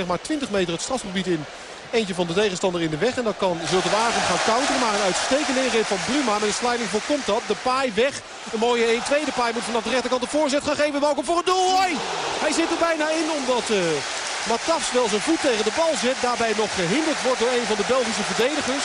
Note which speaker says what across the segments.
Speaker 1: zeg maar 20 meter het strafgebied in. Eentje van de tegenstander in de weg. En dan kan Zultewagen gaan counteren. Maar een uitstekende ingreep van Bruma. Met een sliding voorkomt dat. De paai weg. Een mooie 1-2. De paai moet vanaf de rechterkant de voorzet gaan geven. Welkom voor het doel. Hij zit er bijna in omdat uh, wel zijn voet tegen de bal zet. Daarbij nog gehinderd wordt door een van de Belgische verdedigers.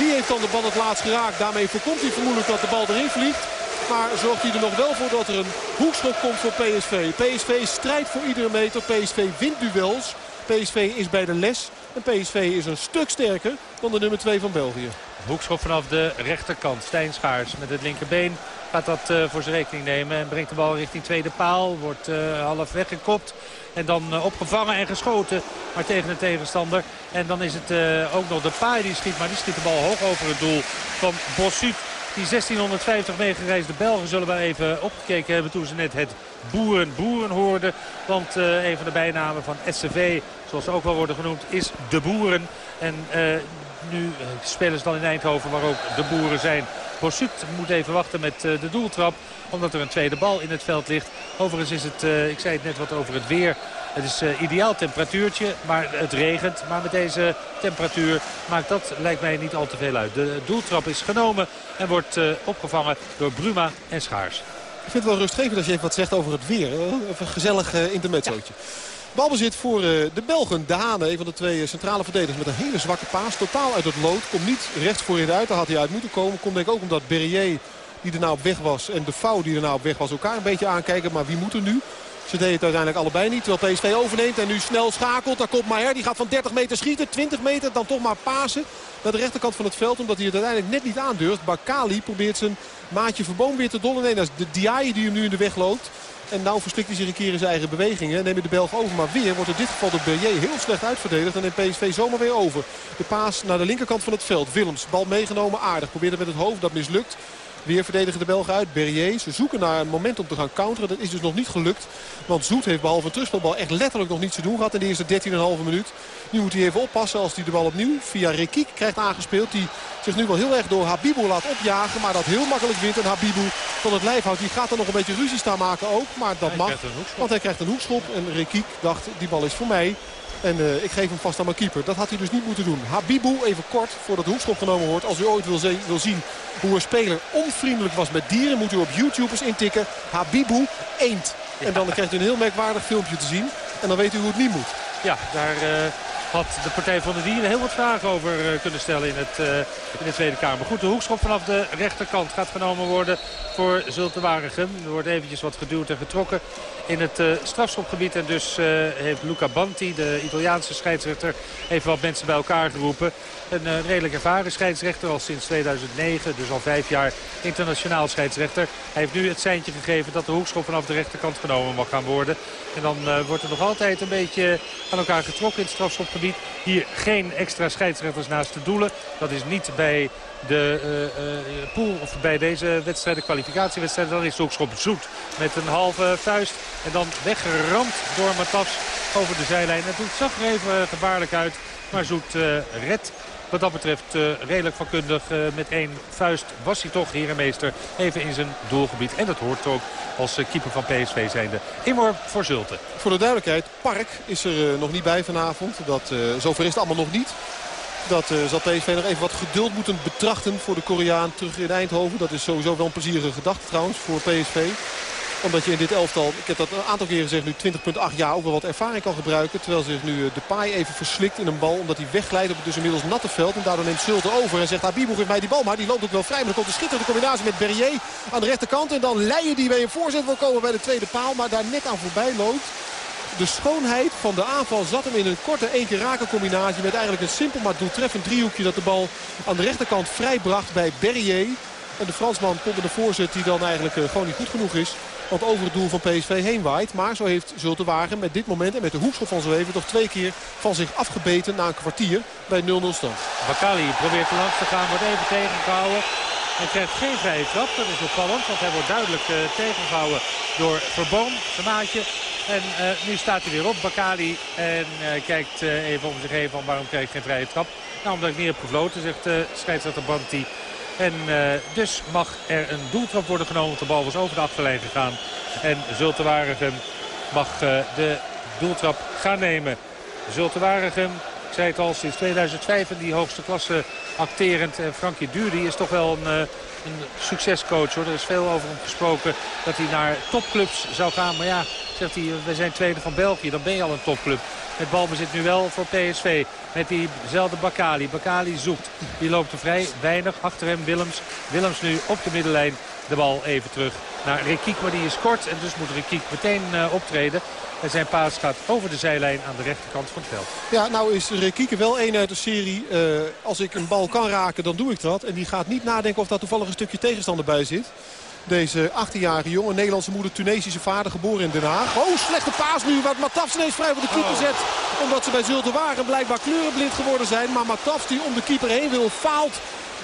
Speaker 1: Die heeft dan de bal het laatst geraakt. Daarmee voorkomt hij vermoedelijk dat de bal erin vliegt. Maar zorgt hij er nog wel voor dat er een hoekschop komt voor PSV. PSV strijdt voor iedere meter. PSV wint duels. PSV is bij de les. En PSV is een stuk sterker dan de nummer 2 van België.
Speaker 2: Hoekschop vanaf de rechterkant. Stijn Schaars met het linkerbeen gaat dat uh, voor zijn rekening nemen. En brengt de bal richting tweede paal. Wordt uh, half weggekopt. En dan uh, opgevangen en geschoten. Maar tegen de tegenstander. En dan is het ook nog de paai die schiet. Maar die schiet de bal hoog over het doel van Bossuit. Die 1650 meegereisde Belgen zullen wel even opgekeken hebben toen ze net het boeren boeren hoorden. Want uh, een van de bijnamen van SCV, zoals ze ook wel worden genoemd, is de boeren. En uh, nu spelen ze dan in Eindhoven waar ook de boeren zijn. Bossut moet even wachten met de doeltrap. Omdat er een tweede bal in het veld ligt. Overigens is het, ik zei het net wat over het weer. Het is uh, ideaal temperatuurtje, maar het regent. Maar met deze temperatuur maakt dat, lijkt mij, niet al te veel uit. De doeltrap is genomen en wordt uh, opgevangen door Bruma en Schaars.
Speaker 1: Ik vind het wel rustgevend als je even wat zegt over het weer. Even een gezellig uh, intermezzootje. Ja. Balbezit voor de Belgen. De Hane, een van de twee centrale verdedigers met een hele zwakke paas. Totaal uit het lood. Komt niet rechts voorin uit. Daar had hij uit moeten komen. Komt denk ik ook omdat Berrier, die er nou op weg was... en de Fouw die er nou op weg was, elkaar een beetje aankijken. Maar wie moet er nu? Ze deden het uiteindelijk allebei niet. Terwijl PSV overneemt en nu snel schakelt. Daar komt Maier. Die gaat van 30 meter schieten. 20 meter. Dan toch maar pasen. Naar de rechterkant van het veld. Omdat hij het uiteindelijk net niet aandurft. Bakali probeert zijn maatje Verboom weer te dollen. Nee, dat de Diaye die hem nu in de weg loopt. En nou verslikt hij zich een keer in zijn eigen bewegingen. Neemt de Belg over. Maar weer wordt in dit geval de Berrier heel slecht uitverdedigd. En neemt PSV zomaar weer over. De paas naar de linkerkant van het veld. Willems, bal meegenomen. Aardig. Probeert het met het hoofd. Dat mislukt. Weer verdedigen de Belgen uit. Berrier. Ze zoeken naar een moment om te gaan counteren. Dat is dus nog niet gelukt. Want Zoet heeft behalve een terugspelbal echt letterlijk nog niets te doen gehad in de eerste 13,5 minuut. Nu moet hij even oppassen als hij de bal opnieuw via Rekiek krijgt aangespeeld. Die zich nu wel heel erg door Habibou laat opjagen. Maar dat heel makkelijk wint. En Habibou van het lijf houdt. Die gaat er nog een beetje ruzie staan maken ook. Maar dat mag. Want hij krijgt een hoekschop. En Rekiek dacht die bal is voor mij. En uh, ik geef hem vast aan mijn keeper. Dat had hij dus niet moeten doen. Habibou, even kort, voordat de hoekschop genomen wordt. Als u ooit wil, wil, zien hoe een speler onvriendelijk was met dieren... moet u op YouTube eens intikken. Habibou, eend. En dan krijgt u een heel merkwaardig filmpje te zien. En dan weet u hoe het niet moet.
Speaker 2: Ja, daar... Uh had de Partij van de Dieren heel wat vragen over kunnen stellen in, het, uh, in de Tweede Kamer. Goed, de hoekschop vanaf de rechterkant gaat genomen worden voor Zulte Waregem. Er wordt eventjes wat geduwd en getrokken in het uh, strafschopgebied. En dus heeft Luca Banti, de Italiaanse scheidsrechter, even wat mensen bij elkaar geroepen. Een uh, redelijk ervaren scheidsrechter al sinds 2009, dus al vijf jaar internationaal scheidsrechter. Hij heeft nu het seintje gegeven dat de hoekschop vanaf de rechterkant genomen mag gaan worden. En dan wordt er nog altijd een beetje aan elkaar getrokken in het strafschopgebied. Hier geen extra scheidsrechters naast de doelen. Dat is niet bij de uh, pool of bij deze wedstrijden, kwalificatiewedstrijden. Dan is de hoekschop zoet met een halve vuist. En dan weggeramd door Matas over de zijlijn. Het zag er even gevaarlijk uit. Maar Zoet redt wat dat betreft uh, redelijk vakkundig. Uh, met één vuist was hij toch herenmeester even in zijn doelgebied. En dat hoort ook als uh, keeper van PSV zijnde. Inworp voor Zulte.
Speaker 1: Voor de duidelijkheid, Park is er nog niet bij vanavond. Dat, zover is het allemaal nog niet. Dat zal PSV nog even wat geduld moeten betrachten voor de Koreaan terug in Eindhoven. Dat is sowieso wel een plezierige gedachte trouwens voor PSV omdat je in dit elftal, ik heb dat een aantal keren gezegd, nu 20,8 jaar ook wel wat ervaring kan gebruiken. Terwijl zich nu de paai even verslikt in een bal. Omdat hij wegglijdt op het dus inmiddels natte veld. En daardoor neemt Zulte over en zegt Habibou geeft mij die bal. Maar die loopt ook wel vrij. Maar dan komt een schitterende combinatie met Berrier aan de rechterkant. En dan Leijen die bij een voorzet wil komen bij de tweede paal. Maar daar net aan voorbij loopt. De schoonheid van de aanval zat hem in een korte één keer raken combinatie. Met eigenlijk een simpel maar doeltreffend driehoekje dat de bal aan de rechterkant vrij bracht bij Berrier. En de Fransman komt met voorzet die dan eigenlijk gewoon niet goed genoeg is. Want over het doel van PSV heen waait. Maar zo heeft Zultewagen met dit moment en met de hoekschop van zo even... toch twee keer van zich afgebeten na een kwartier bij 0-0 stand.
Speaker 2: Bakali probeert langs te gaan, wordt even tegengehouden. Hij krijgt geen vrije trap, dat is opvallend. Want hij wordt duidelijk uh, tegengehouden door Verboom, zijn maatje. En uh, nu staat hij weer op, Bakali. En uh, kijkt even om zich heen van waarom krijg ik geen vrije trap. Nou, omdat ik niet heb gefloten, zegt scheidsrechter Banti. En uh, dus mag er een doeltrap worden genomen. Want de bal was over de achterlijn gegaan. En Zultewaregem mag uh, de doeltrap gaan nemen. Zulte Waregem. Ik zei het al, sinds 2005 in die hoogste klasse acterend. En Frankie Dury is toch wel een, een succescoach. Hoor. Er is veel over hem gesproken dat hij naar topclubs zou gaan. Maar ja, zegt hij, we zijn tweede van België. Dan ben je al een topclub. Het balbezit nu wel voor PSV. Met diezelfde Bakali. Bakali zoekt. Die loopt er vrij weinig. Achter hem Willems. Willems nu op de middenlijn. De bal even terug naar Rekiek. Maar die is kort. En dus moet Rekiek meteen uh, optreden. En zijn paas gaat over de zijlijn aan de rechterkant van het veld.
Speaker 1: Ja, nou is Rekieke wel één uit de serie. Uh, als ik een bal kan raken, dan doe ik dat. En die gaat niet nadenken of daar toevallig een stukje tegenstander bij zit. Deze 18-jarige jongen, Nederlandse moeder, Tunesische vader, geboren in Den Haag. Oh, slechte paas nu, wat Matafs ineens vrij voor de keeper zet. Omdat ze bij Zulte Wagen blijkbaar kleurenblind geworden zijn. Maar Matafs die om de keeper heen wil, faalt.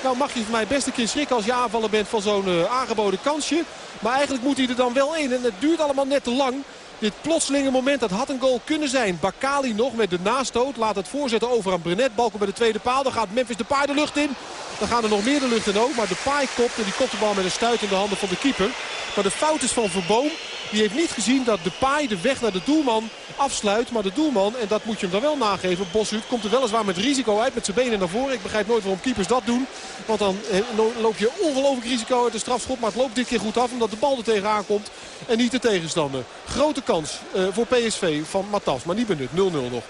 Speaker 1: Nou mag je voor mij best een keer schrikken als je aanvaller bent van zo'n uh, aangeboden kansje. Maar eigenlijk moet hij er dan wel in. En het duurt allemaal net te lang. Dit plotselinge moment, dat had een goal kunnen zijn. Bakali nog met de nastoot. Laat het voorzetten over aan Brenet. Balken bij de tweede paal. Dan gaat Memphis de paard de lucht in. Dan gaan er nog meer de lucht in ook. Maar de paai kopt en die kopt de bal met een stuit in de handen van de keeper. Maar de fout is van Verboom. Die heeft niet gezien dat de paai de weg naar de doelman afsluit. Maar de doelman, en dat moet je hem dan wel nageven, Boshut komt er weliswaar met risico uit met zijn benen naar voren. Ik begrijp nooit waarom keepers dat doen. Want dan loop je ongelooflijk risico uit de strafschop. Maar het loopt dit keer goed af omdat de bal er tegenaan komt. En niet de tegenstander. Grote kans uh, voor PSV van Matas. Maar niet benut. 0-0 nog.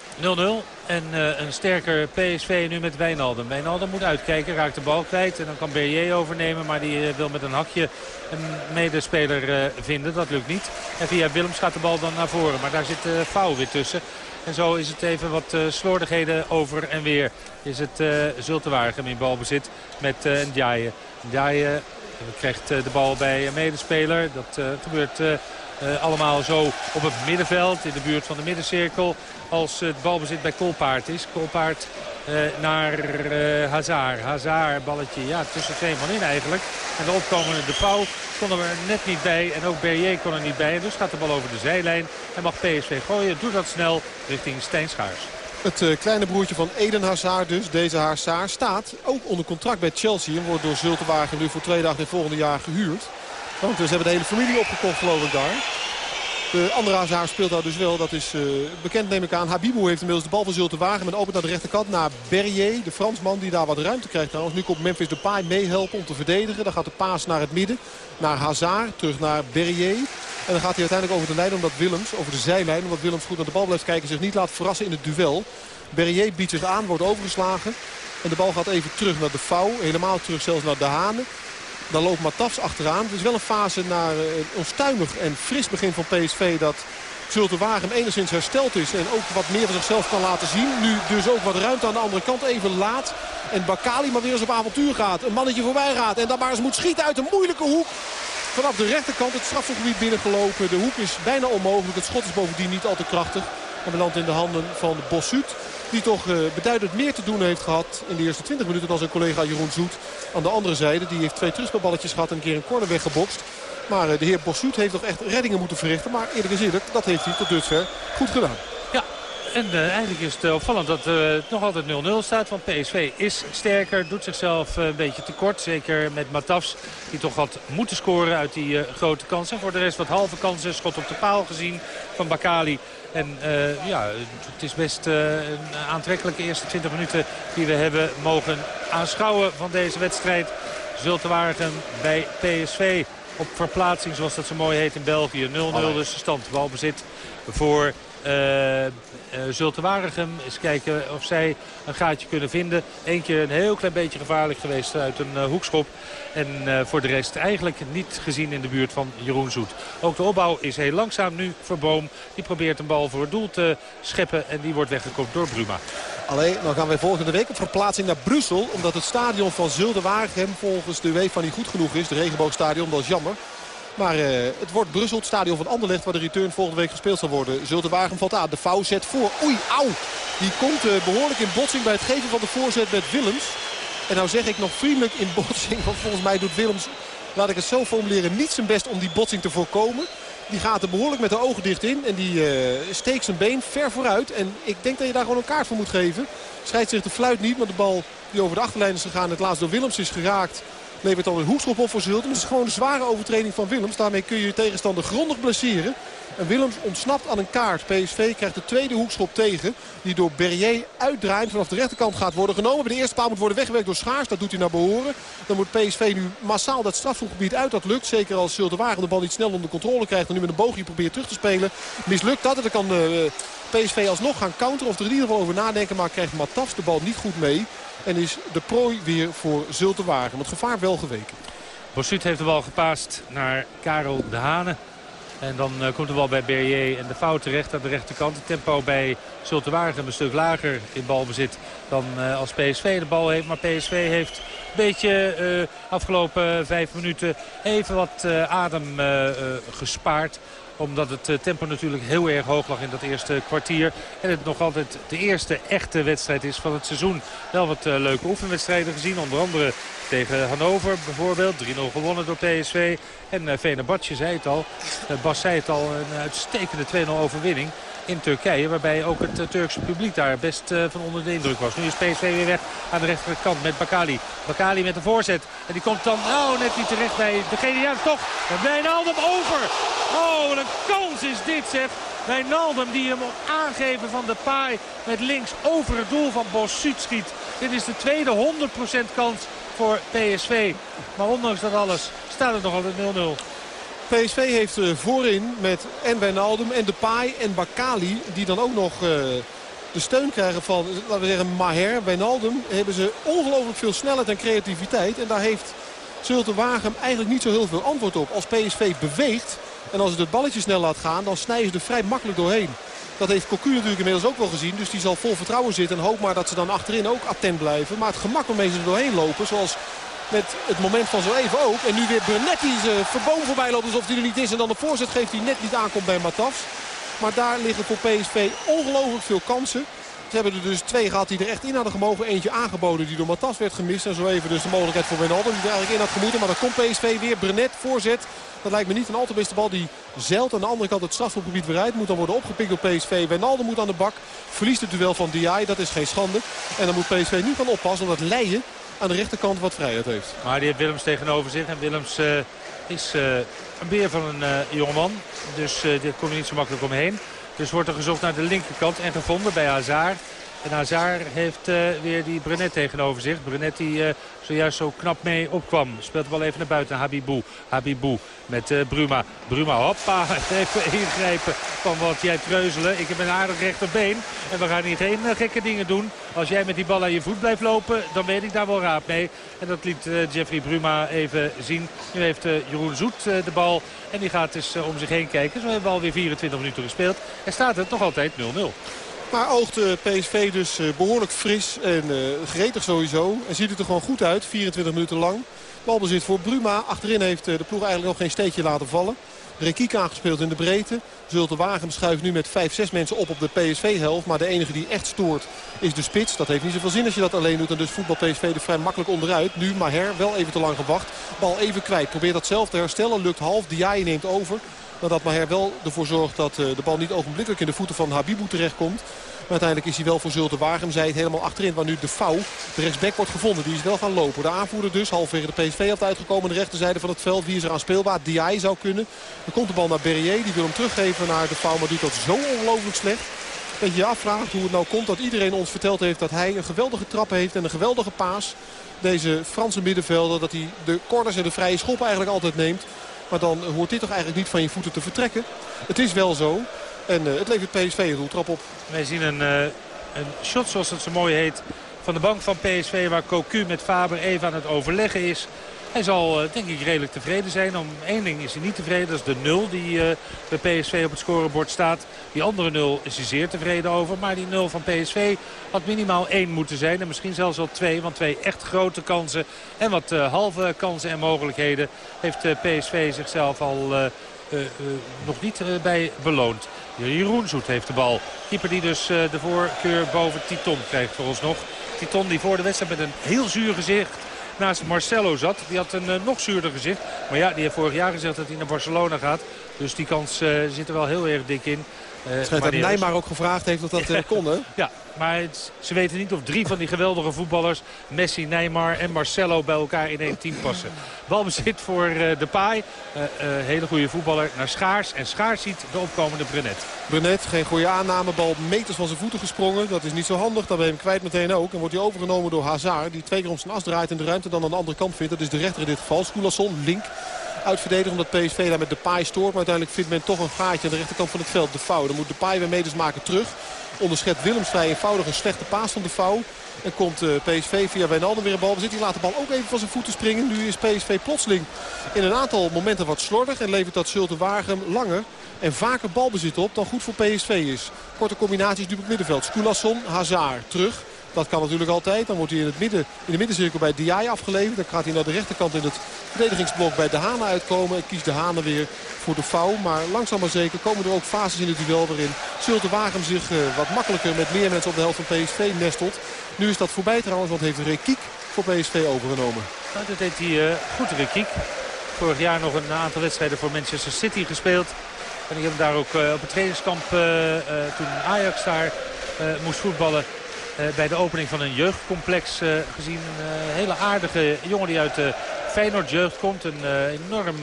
Speaker 2: 0-0. En uh, een sterker PSV nu met Wijnaldum. Wijnaldum moet uitkijken, raakt de bal kwijt. En dan kan Berrier overnemen. Maar die uh, wil met een hakje een medespeler uh, vinden. Dat lukt niet. En via Willems gaat de bal dan naar voren. Maar daar zit uh, Fouw weer tussen. En zo is het even wat slordigheden over en weer. Is het uh, Zultewaargem in balbezit met uh, Ndiaye. Ndiaye krijgt de bal bij een medespeler. Dat gebeurt allemaal zo op het middenveld in de buurt van de middencirkel als het balbezit bij Kolpaard is. Kolpaard uh, naar uh, Hazard. Hazard, balletje ja, tussen twee man in eigenlijk. En de opkomende De Pauw kon er net niet bij. En ook Berrier kon er niet bij. dus gaat de bal over de zijlijn. En mag PSV gooien. Doet dat snel richting Stijn Schaars.
Speaker 1: Het uh, kleine broertje van Eden Hazard dus, deze Hazard, staat ook onder contract bij Chelsea. En wordt door Zultenwagen nu voor twee dagen in volgende jaar gehuurd. Want ze hebben de hele familie opgekocht geloof ik daar. De andere Hazard speelt daar dus wel. Dat is uh, bekend neem ik aan. Habibou heeft inmiddels de bal van Zulte wagen. Met opent naar de rechterkant naar Berrier. De Fransman die daar wat ruimte krijgt trouwens. Nu komt Memphis Depay meehelpen om te verdedigen. Dan gaat de paas naar het midden. Naar Hazard. Terug naar Berrier. En dan gaat hij uiteindelijk over de lijn omdat Willems, over de zijlijn, omdat Willems goed naar de bal blijft kijken, zich niet laat verrassen in het duel. Berrier biedt zich aan, wordt overgeslagen. En de bal gaat even terug naar de Vouw. Helemaal terug zelfs naar De Hane. Dan loopt Matafs achteraan. Het is wel een fase naar een eh, onstuimig en fris begin van PSV dat Zulte Wagen enigszins hersteld is. En ook wat meer van zichzelf kan laten zien. Nu dus ook wat ruimte aan de andere kant even laat. En Bakali maar weer eens op avontuur gaat. Een mannetje voorbij gaat. En dan maar eens moet schieten uit een moeilijke hoek. Vanaf de rechterkant het strafgebied binnengelopen. De hoek is bijna onmogelijk. Het schot is bovendien niet al te krachtig. En belandt in de handen van Bossut. Die toch uh, beduidend meer te doen heeft gehad in de eerste 20 minuten dan zijn collega Jeroen Zoet. Aan de andere zijde, die heeft twee terugspelballetjes gehad en een keer een corner weggebokst. Maar uh, de heer Bossuut heeft nog echt reddingen moeten verrichten. Maar eerlijk is dat heeft hij tot dusver goed gedaan.
Speaker 2: Ja, en uh, eigenlijk is het opvallend dat het nog altijd 0-0 staat. Want PSV is sterker, doet zichzelf een beetje tekort. Zeker met Matafs, die toch had moeten scoren uit die grote kansen. En voor de rest wat halve kansen, schot op de paal gezien van Bakali. En uh, ja, het is best uh, een aantrekkelijke eerste 20 minuten die we hebben mogen aanschouwen van deze wedstrijd. Zultewaarden bij PSV op verplaatsing zoals dat zo mooi heet in België. 0-0 dus de stand. Balbezit voor uh, uh, Zulte Waregem. Eens kijken of zij een gaatje kunnen vinden. Eén keer een heel klein beetje gevaarlijk geweest uit een uh, hoekschop. En voor de rest eigenlijk niet gezien in de buurt van Jeroen Zoet. Ook de opbouw is heel langzaam nu voor Boom. Die probeert een bal voor het doel te scheppen. En die wordt weggekopt door Bruma.
Speaker 1: Alleen, dan gaan wij volgende week op verplaatsing naar Brussel. Omdat het stadion van Zulde Waregem volgens de UEFA niet goed genoeg is. De regenboogstadion, dat is jammer. Maar uh, het wordt Brussel, het stadion van Anderlecht... waar de return volgende week gespeeld zal worden. Zulte Wagen valt aan. De vouw zet voor. Oei, auw. Die komt uh, behoorlijk in botsing bij het geven van de voorzet met Willems. En nou zeg ik nog vriendelijk in botsing. Want volgens mij doet Willems, laat ik het zo formuleren... niet zijn best om die botsing te voorkomen. Die gaat er behoorlijk met de ogen dicht in. En die uh, steekt zijn been ver vooruit. En ik denk dat je daar gewoon een kaart voor moet geven. Scheidt zich de fluit niet. Maar de bal die over de achterlijn is gegaan. Het laatst door Willems is geraakt Levert dan een hoekschop op voor Zulten. Het is gewoon een zware overtreding van Willems. Daarmee kun je je tegenstander grondig blesseren. En Willems ontsnapt aan een kaart. PSV krijgt de tweede hoekschop tegen. Die door Berrier uitdraait vanaf de rechterkant gaat worden genomen. Bij de eerste paal moet worden weggewerkt door Schaars. Dat doet hij naar behoren. Dan moet PSV nu massaal dat strafschopgebied uit. Dat lukt. Zeker als Wagen de bal niet snel onder controle krijgt. En nu met een boogje probeert terug te spelen. Mislukt dat. En dan kan eh, PSV alsnog gaan counteren. Of er in ieder geval over nadenken. Maar krijgt Matafs de bal niet goed mee. En is de prooi weer voor Wagen. Het gevaar wel geweken.
Speaker 2: Bossuit heeft de bal gepaast naar Karel de Hane. En dan uh, komt de bal bij Berrier en de fout terecht aan de rechterkant. Het tempo bij Zultewagen een stuk lager in balbezit dan uh, als PSV de bal heeft. Maar PSV heeft een beetje uh, afgelopen vijf minuten even wat adem gespaard omdat het tempo natuurlijk heel erg hoog lag in dat eerste kwartier. En het nog altijd de eerste echte wedstrijd is van het seizoen. Wel wat leuke oefenwedstrijden gezien. Onder andere tegen Hannover bijvoorbeeld. 3-0 gewonnen door PSV. En uh, Venerbahce zei het al. Bas zei het al. Een uitstekende 2-0 overwinning in Turkije. Waarbij ook het uh, Turkse publiek daar best van onder de indruk was. Nu is PSV weer weg aan de rechterkant met Bakali. Bakali met de voorzet. En die komt dan nou net niet terecht bij degene. Ja, toch. En Wijnaldum over. Oh, wat een kans is dit zeg. Wijnaldum die hem op aangeven van de paai met links over het doel van Bossut schiet. Dit is de tweede 100% kans voor PSV. Maar ondanks dat alles staat het nog altijd 0-0.
Speaker 1: PSV heeft uh, voorin met en Wijnaldum en Depay en Bakali... die dan ook nog uh, de steun krijgen van, laten we zeggen, Maher, Wijnaldum... hebben ze ongelooflijk veel snelheid en creativiteit. En daar heeft Zulte Wagen eigenlijk niet zo heel veel antwoord op. Als PSV beweegt en als het het balletje snel laat gaan... dan snijden ze er vrij makkelijk doorheen. Dat heeft Cocu natuurlijk inmiddels ook wel gezien. Dus die zal vol vertrouwen zitten. En hoop maar dat ze dan achterin ook attent blijven. Maar het gemak waarmee ze er doorheen lopen. Zoals met het moment van zo even ook. En nu weer Brunetti ze verboom voorbij loopt alsof hij er niet is. En dan de voorzet geeft die net niet aankomt bij Matafs. Maar daar liggen voor PSV ongelooflijk veel kansen. Ze hebben er dus twee gehad die er echt in hadden gemogen. Eentje aangeboden die door Matas werd gemist. En zo even dus de mogelijkheid voor Wijnaldum die er eigenlijk in had gemoeten. Maar dan komt PSV weer. Brenet voorzet. Dat lijkt me niet een al te beste bal die zeilt aan de andere kant het strafschopgebied weer uit. Moet dan worden opgepikt door PSV. Wijnaldum moet aan de bak. Verliest het duel van Diay. Dat is geen schande. En dan moet PSV nu gaan oppassen omdat Leijen aan de rechterkant wat vrijheid heeft.
Speaker 2: Maar die heeft Willems tegenover zich. En Willems uh, is uh, een beer van een uh, jongeman. Dus daar kom je niet zo makkelijk omheen. Dus wordt er gezocht naar de linkerkant en gevonden bij Hazard. En Hazard heeft uh, weer die Brenet tegenover zich. Brenet die uh, zojuist zo knap mee opkwam. Speelt de bal even naar buiten. Habibou. Habibou met uh, Bruma. Bruma, hoppa. Even ingrijpen van wat jij treuzelen. Ik heb een aardig rechterbeen. En we gaan hier geen gekke dingen doen. Als jij met die bal aan je voet blijft lopen, dan weet ik daar wel raad mee. En dat liet Jeffrey Bruma even zien. Nu heeft Jeroen Zoet de bal. En die gaat dus om zich heen kijken. Zo hebben we alweer 24 minuten gespeeld. En staat het nog altijd 0-0.
Speaker 1: Maar oogt PSV dus eh, behoorlijk fris en uh, gretig sowieso. En ziet het er gewoon goed uit, 24 minuten lang. Balbezit voor Bruma. Achterin heeft eh, de ploeg eigenlijk nog geen steekje laten vallen. Rekiek aangespeeld in de breedte. Zulte Wagen schuift nu met 5, 6 mensen op op de PSV-helft. Maar de enige die echt stoort is de spits. Dat heeft niet zoveel zin als je dat alleen doet. En dus voetbal PSV er vrij makkelijk onderuit. Nu Maher wel even te lang gewacht. Bal even kwijt. Probeert dat zelf te herstellen. Lukt half. Diaye neemt over. Nadat Maher wel ervoor zorgt dat de bal niet ogenblikkelijk in de voeten van Habibou terechtkomt. Maar uiteindelijk is hij wel voor Zulte Wagen. Zij het helemaal achterin waar nu de Fouw, de rechtsback, wordt gevonden. Die is wel gaan lopen. De aanvoerder dus, halverwege de PSV had uitgekomen. De rechterzijde van het veld. Wie is er aan speelbaar? Diay zou kunnen. Dan komt de bal naar Berrier. Die wil hem teruggeven naar de Fouw. Maar doet dat zo ongelooflijk slecht. Dat je je afvraagt hoe het nou komt dat iedereen ons verteld heeft dat hij een geweldige trap heeft en een geweldige paas. Deze Franse middenvelder, dat hij de corners en de vrije schop eigenlijk altijd neemt. Maar dan hoort dit toch eigenlijk niet van je voeten te vertrekken. Het is wel zo. En uh, het levert PSV een doeltrap op.
Speaker 2: Wij zien een, uh, een shot zoals het zo mooi heet van de bank van PSV. Waar Cocu met Faber even aan het overleggen is. Hij zal uh, denk ik redelijk tevreden zijn. Om één ding is hij niet tevreden. Dat is de nul die bij PSV op het scorebord staat. Die andere nul is hij zeer tevreden over. Maar die nul van PSV had minimaal één moeten zijn. En misschien zelfs wel twee. Want twee echt grote kansen en wat halve kansen en mogelijkheden heeft PSV zichzelf al nog niet bij beloond. Jeroen Zoet heeft de bal. Keeper die dus eh, de voorkeur boven Titon krijgt voor ons nog. Titon die voor de wedstrijd met een heel zuur gezicht naast Marcelo zat. Die had een eh, nog zuurder gezicht. Maar ja, die heeft vorig jaar gezegd dat hij naar Barcelona gaat. Dus die kans uh, zit er wel heel erg dik in.
Speaker 1: Uh, Schijnt dat Nijmaar ook gevraagd heeft of dat uh, kon, hè?
Speaker 2: Ja, maar ze weten niet of drie van die geweldige voetballers... Messi, Neymar en Marcelo bij elkaar in één team passen. Balbezit voor uh, de paai. hele goede voetballer naar Schaars. En Schaars ziet de opkomende Brenet.
Speaker 1: Brenet, geen goede aanname. Bal meters van zijn voeten gesprongen. Dat is niet zo handig. Dan ben je hem kwijt meteen ook. En wordt hij overgenomen door Hazard. Die twee keer om zijn as draait en de ruimte dan aan de andere kant vindt. Dat is de rechter in dit geval. Skoulasson, link uitverdedigen. Omdat PSV daar met de paai stoort. Maar uiteindelijk vindt men toch een gaatje aan de rechterkant van het veld. De fout. Dan moet de paai weer meters maken terug. Onderschept Willems vrij eenvoudig een slechte paas van de fout. En komt eh, PSV via Wijnaldum weer een bal. Zit hij laat de bal ook even van zijn voeten springen. Nu is PSV plotseling in een aantal momenten wat slordig. En levert dat Zulte Wagen langer en vaker balbezit op dan goed voor PSV is. Korte combinaties nu het middenveld. Skoulasson, Hazard terug. Dat kan natuurlijk altijd. Dan wordt hij in, het midden, in de middencirkel bij Diay afgeleverd. Dan gaat hij naar de rechterkant in het verdedigingsblok bij De Hane uitkomen. En kiest De Hane weer voor de foul. Maar langzaam maar zeker komen er ook fases in het duel waarin Zulte Wagen zich uh, wat makkelijker met meer mensen op de helft van PSV nestelt. Nu is dat voorbij trouwens, want heeft Rekiek voor PSV overgenomen.
Speaker 2: Nou, dat deed hij uh, goed, Rekiek. Vorig jaar nog een aantal wedstrijden voor Manchester City gespeeld. En ik heb hem daar ook uh, op het trainingskamp toen Ajax daar moest voetballen eh, bij de opening van een jeugdcomplex eh, gezien. Een eh, hele aardige jongen die uit de Feyenoord jeugd komt. Een enorm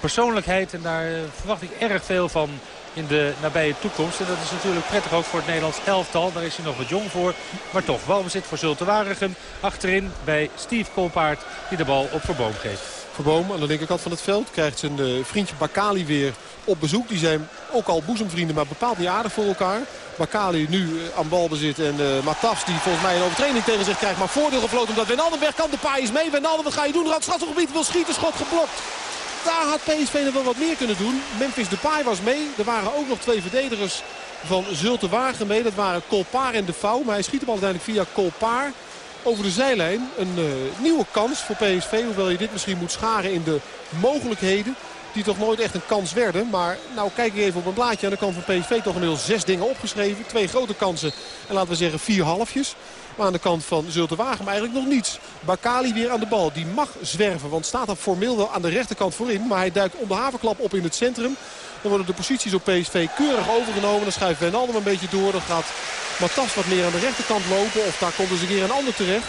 Speaker 2: persoonlijkheid en daar verwacht ik erg veel van in de nabije toekomst. En dat is natuurlijk prettig ook voor het Nederlands elftal. Daar is hij nog wat jong voor. Maar toch, balbezit voor Zulte. Achterin bij Steve Kolpaard die de bal op Verboom geeft.
Speaker 1: Verboom aan de linkerkant van het veld krijgt zijn vriendje Bakali weer op bezoek. Die zijn ook al boezemvrienden, maar bepaald niet aardig voor elkaar. Bakali nu eh, aan balbezit en uh, Matas die volgens mij een overtreding tegen zich krijgt. Maar voordeel gefloten omdat Wijnaldum kan. De paai is mee. Wijnaldum, wat ga je doen? Rand gebied wil schieten. Schot geblokt. Daar had PSV nog wel wat meer kunnen doen. Memphis Depay was mee. Er waren ook nog twee verdedigers van Zulte Wagen mee. Dat waren Kolpaar en De Vouw. Maar hij schiet bal uiteindelijk via Kolpaar over de zijlijn. Een uh, nieuwe kans voor PSV. Hoewel je dit misschien moet scharen in de mogelijkheden die toch nooit echt een kans werden. Maar nou kijk ik even op een blaadje aan de kant van PSV toch inmiddels zes dingen opgeschreven. Twee grote kansen en laten we zeggen vier halfjes. Maar aan de kant van Zulte Wagen eigenlijk nog niets. Bakali weer aan de bal. Die mag zwerven, want staat er formeel wel aan de rechterkant voorin. Maar hij duikt onder havenklap op in het centrum. Dan worden de posities op PSV keurig overgenomen. Dan schuift Wijnaldum een beetje door. Dan gaat Matas wat meer aan de rechterkant lopen. Of daar komt dus een keer een ander terecht.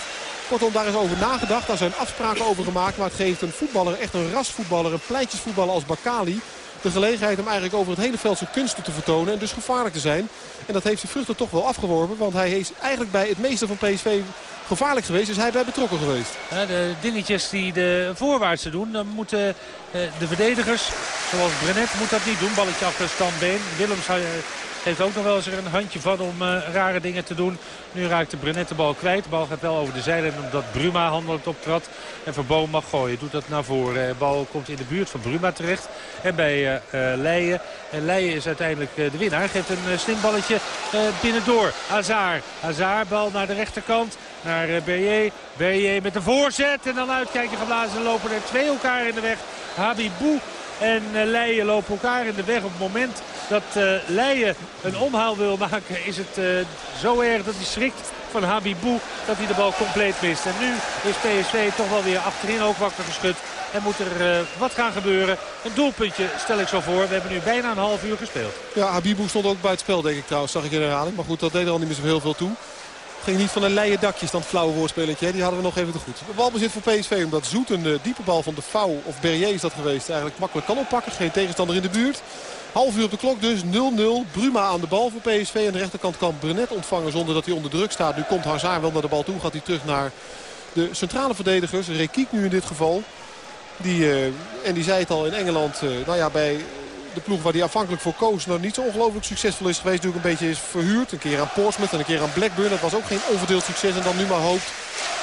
Speaker 1: Kortom, daar is over nagedacht. Daar zijn afspraken over gemaakt. Maar het geeft een voetballer, echt een rasvoetballer, een pleitjesvoetballer als Bakali... de gelegenheid om eigenlijk over het hele veld zijn kunsten te vertonen. En dus gevaarlijk te zijn. En dat heeft zijn vruchten toch wel afgeworpen. Want hij is eigenlijk bij het meeste van PSV gevaarlijk geweest. Is hij bij betrokken geweest.
Speaker 2: De dingetjes die de voorwaartse doen. Dan moeten eh, de verdedigers, zoals Brenet, moet dat niet doen. Balletje achter standbeen. Willems Geeft ook nog wel eens een handje van om uh, rare dingen te doen. Nu raakt de Brenet de bal kwijt. De bal gaat wel over de zijlijn omdat Bruma handelijk optrad. En Verboom mag gooien. Doet dat naar voren. De bal komt in de buurt van Bruma terecht. En bij uh, Leijen. En Leijen is uiteindelijk de winnaar. Geeft een slim balletje binnendoor. Hazard. Hazard. Bal naar de rechterkant. Naar Berrier. Berrier met de voorzet. En dan uitkijken geblazen. Lopen er twee elkaar in de weg. Habibou en Leijen lopen elkaar in de weg op het moment dat uh, een omhaal wil maken is het uh, zo erg dat hij schrikt van Habibou dat hij de bal compleet mist. En nu is PSV toch wel weer achterin ook wakker geschud. En moet er uh, wat gaan gebeuren. Een doelpuntje stel ik zo voor. We hebben nu bijna een half uur gespeeld.
Speaker 1: Ja, Habibou stond ook het spel denk ik trouwens. Zag ik in herhaling. Maar goed, dat deed er al niet meer zo heel veel toe. Ging niet van een leien dakjes dan het flauwe woordspelletje. Die hadden we nog even te goed. De balbezit voor PSV omdat Zoet een diepe bal van de Vouw of Berrier is dat geweest. Eigenlijk makkelijk kan oppakken. Geen tegenstander in de buurt. Half uur op de klok dus 0-0. Bruma aan de bal voor PSV. Aan de rechterkant kan Brunet ontvangen zonder dat hij onder druk staat. Nu komt Hazard wel naar de bal toe. Gaat hij terug naar de centrale verdedigers. Rekiek nu in dit geval. Die, uh, en die zei het al in Engeland. Uh, nou ja, bij de ploeg waar hij afhankelijk voor koos nog niet zo ongelooflijk succesvol is geweest. Natuurlijk een beetje is verhuurd. Een keer aan Portsmouth en een keer aan Blackburn. Dat was ook geen onverdeeld succes. En dan nu maar hoopt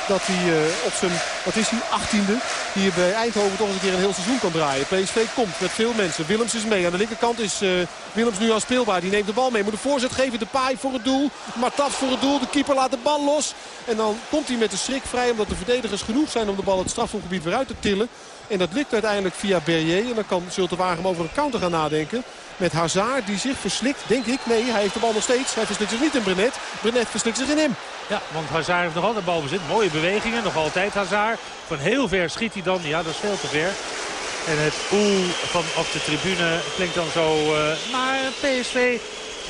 Speaker 1: dat hij uh, op zijn, wat is hij, achttiende hier bij Eindhoven toch eens een keer een heel seizoen kan draaien. PSV komt met veel mensen. Willems is mee. Aan de linkerkant is uh, Willems nu aan speelbaar. Die neemt de bal mee. Moet de voorzet geven. De paai voor het doel. Matas voor het doel. De keeper laat de bal los. En dan komt hij met de schrik vrij. Omdat de verdedigers genoeg zijn om de bal het strafgebied weer uit te tillen. En dat lukt uiteindelijk via Berrier. En dan kan Zulte Wagen over een counter gaan nadenken. Met Hazard die zich verslikt, denk ik. Nee, hij heeft de bal nog steeds. Hij verslikt zich niet in Brenet. Brenet verslikt zich in hem.
Speaker 2: Ja, want Hazard heeft nog altijd balbezit. Mooie bewegingen, nog altijd Hazard. Van heel ver schiet hij dan. Ja, dat is veel te ver. En het oeh van op de tribune klinkt dan zo. Uh, maar PSV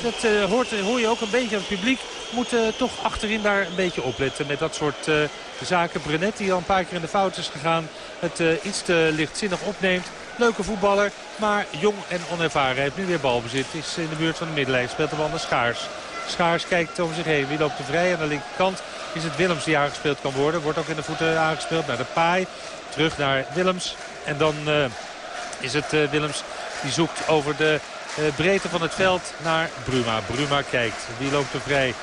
Speaker 2: dat uh, hoort, hoor je ook een beetje aan het publiek. Moet toch achterin daar een beetje opletten met dat soort zaken. Brenet die al een paar keer in de fout is gegaan. Het iets te lichtzinnig opneemt. Leuke voetballer, maar jong en onervaren. Hij heeft nu weer balbezit. Is in de buurt van de middenlijn. Speelt de bal naar Schaars. Schaars kijkt over zich heen. Wie loopt er vrij? Aan de linkerkant is het Willems die aangespeeld kan worden. Wordt ook in de voeten aangespeeld naar de paai. Terug naar Willems. En dan uh, is het uh, Willems die zoekt over de uh, breedte van het veld naar Bruma. Bruma kijkt. Wie loopt er vrij?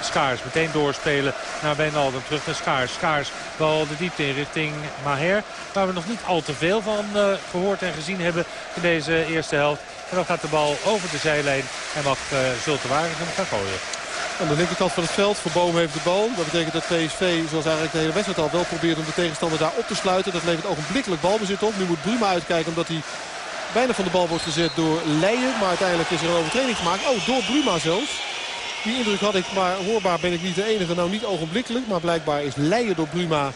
Speaker 2: Schaars meteen doorspelen naar Wijnaldum. Terug naar Schaars. Schaars bal de diepte in richting Maher. Waar we nog niet al te veel van gehoord en gezien hebben in deze eerste helft. En dan gaat de bal over de zijlijn en mag uh, Waregem gaan gooien.
Speaker 1: Aan de linkerkant van het veld. Voor Boom heeft de bal. Dat betekent dat PSV, zoals eigenlijk de hele wedstrijd al, wel probeert om de tegenstander daar op te sluiten. Dat levert ogenblikkelijk balbezit op. Nu moet Bruma uitkijken omdat hij bijna van de bal wordt gezet door Leijen. Maar uiteindelijk is er een overtreding gemaakt. Oh, door Bruma zelfs. Die indruk had ik, maar hoorbaar ben ik niet de enige. Nou, niet ogenblikkelijk, maar blijkbaar is Leijen door Bruma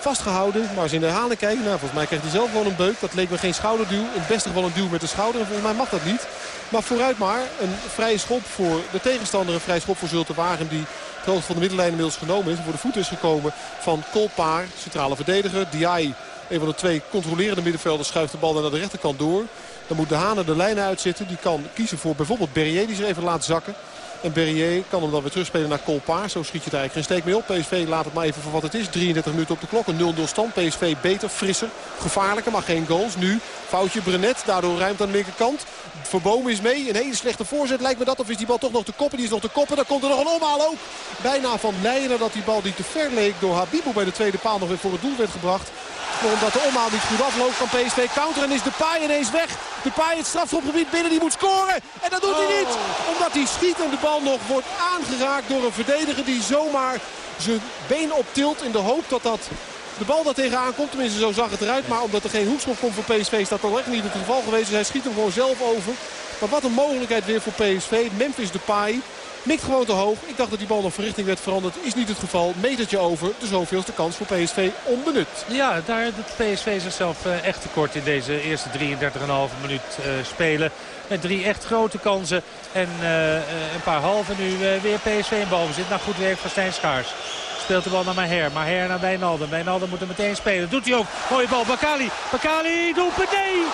Speaker 1: vastgehouden. Maar als in de herhaling kijkt, nou, volgens mij krijgt hij zelf gewoon een beuk. Dat leek me geen schouderduw. In het beste geval een duw met de schouder. En volgens mij mag dat niet. Maar vooruit maar. Een vrije schop voor de tegenstander. Een vrije schop voor Zulte Wagen die het van de middenlijn inmiddels genomen is. Voor de voet is gekomen van Kolpaar, centrale verdediger. Diai, een van de twee controlerende middenvelders, schuift de bal naar de rechterkant door. Dan moet de Hanen de lijnen uitzitten. Die kan kiezen voor bijvoorbeeld Berrier die zich even laat zakken. En Berrier kan hem dan weer terugspelen naar Colpaar. Zo schiet je het eigenlijk geen steek meer op. PSV laat het maar even voor wat het is. 33 minuten op de klok. Een 0-0 stand. PSV beter, frisser, gevaarlijker, maar geen goals. Nu foutje Brenet. Daardoor ruimt aan de linkerkant. Verboom is mee. Een hele slechte voorzet lijkt me dat. Of is die bal toch nog te koppen? Die is nog te koppen. Dan komt er nog een omhaal ook. Bijna van Leijen nadat die bal die te ver leek door Habibu bij de tweede paal nog weer voor het doel werd gebracht. Maar omdat de omhaal niet goed afloopt kan PSV counteren. En is de paai ineens weg. De paai het strafschopgebied binnen. Die moet scoren. En dat doet hij niet. Omdat hij schiet en de bal nog wordt aangeraakt door een verdediger. Die zomaar zijn been optilt in de hoop dat dat de bal daar tegenaan komt. Tenminste zo zag het eruit. Maar omdat er geen hoekschop komt voor PSV is dat toch echt niet het geval geweest. Dus hij schiet hem gewoon zelf over. Maar wat een mogelijkheid weer voor PSV. Memphis Depay mikt gewoon te hoog. Ik dacht dat die bal nog van richting werd veranderd. Is niet het geval. Metertje over. De zoveelste kans voor PSV onbenut.
Speaker 2: Ja, daar doet PSV zichzelf uh, echt tekort in deze eerste 33,5 minuut uh, spelen. Met drie echt grote kansen. En uh, een paar halve nu weer PSV in balbezit. Nou, goed werk van Stijn Schaars. Speelt de bal naar Maher. Maher naar Wijnaldum. Wijnaldum moet er meteen spelen. Doet hij ook. Mooie bal. Bakali. Bakali doet nee.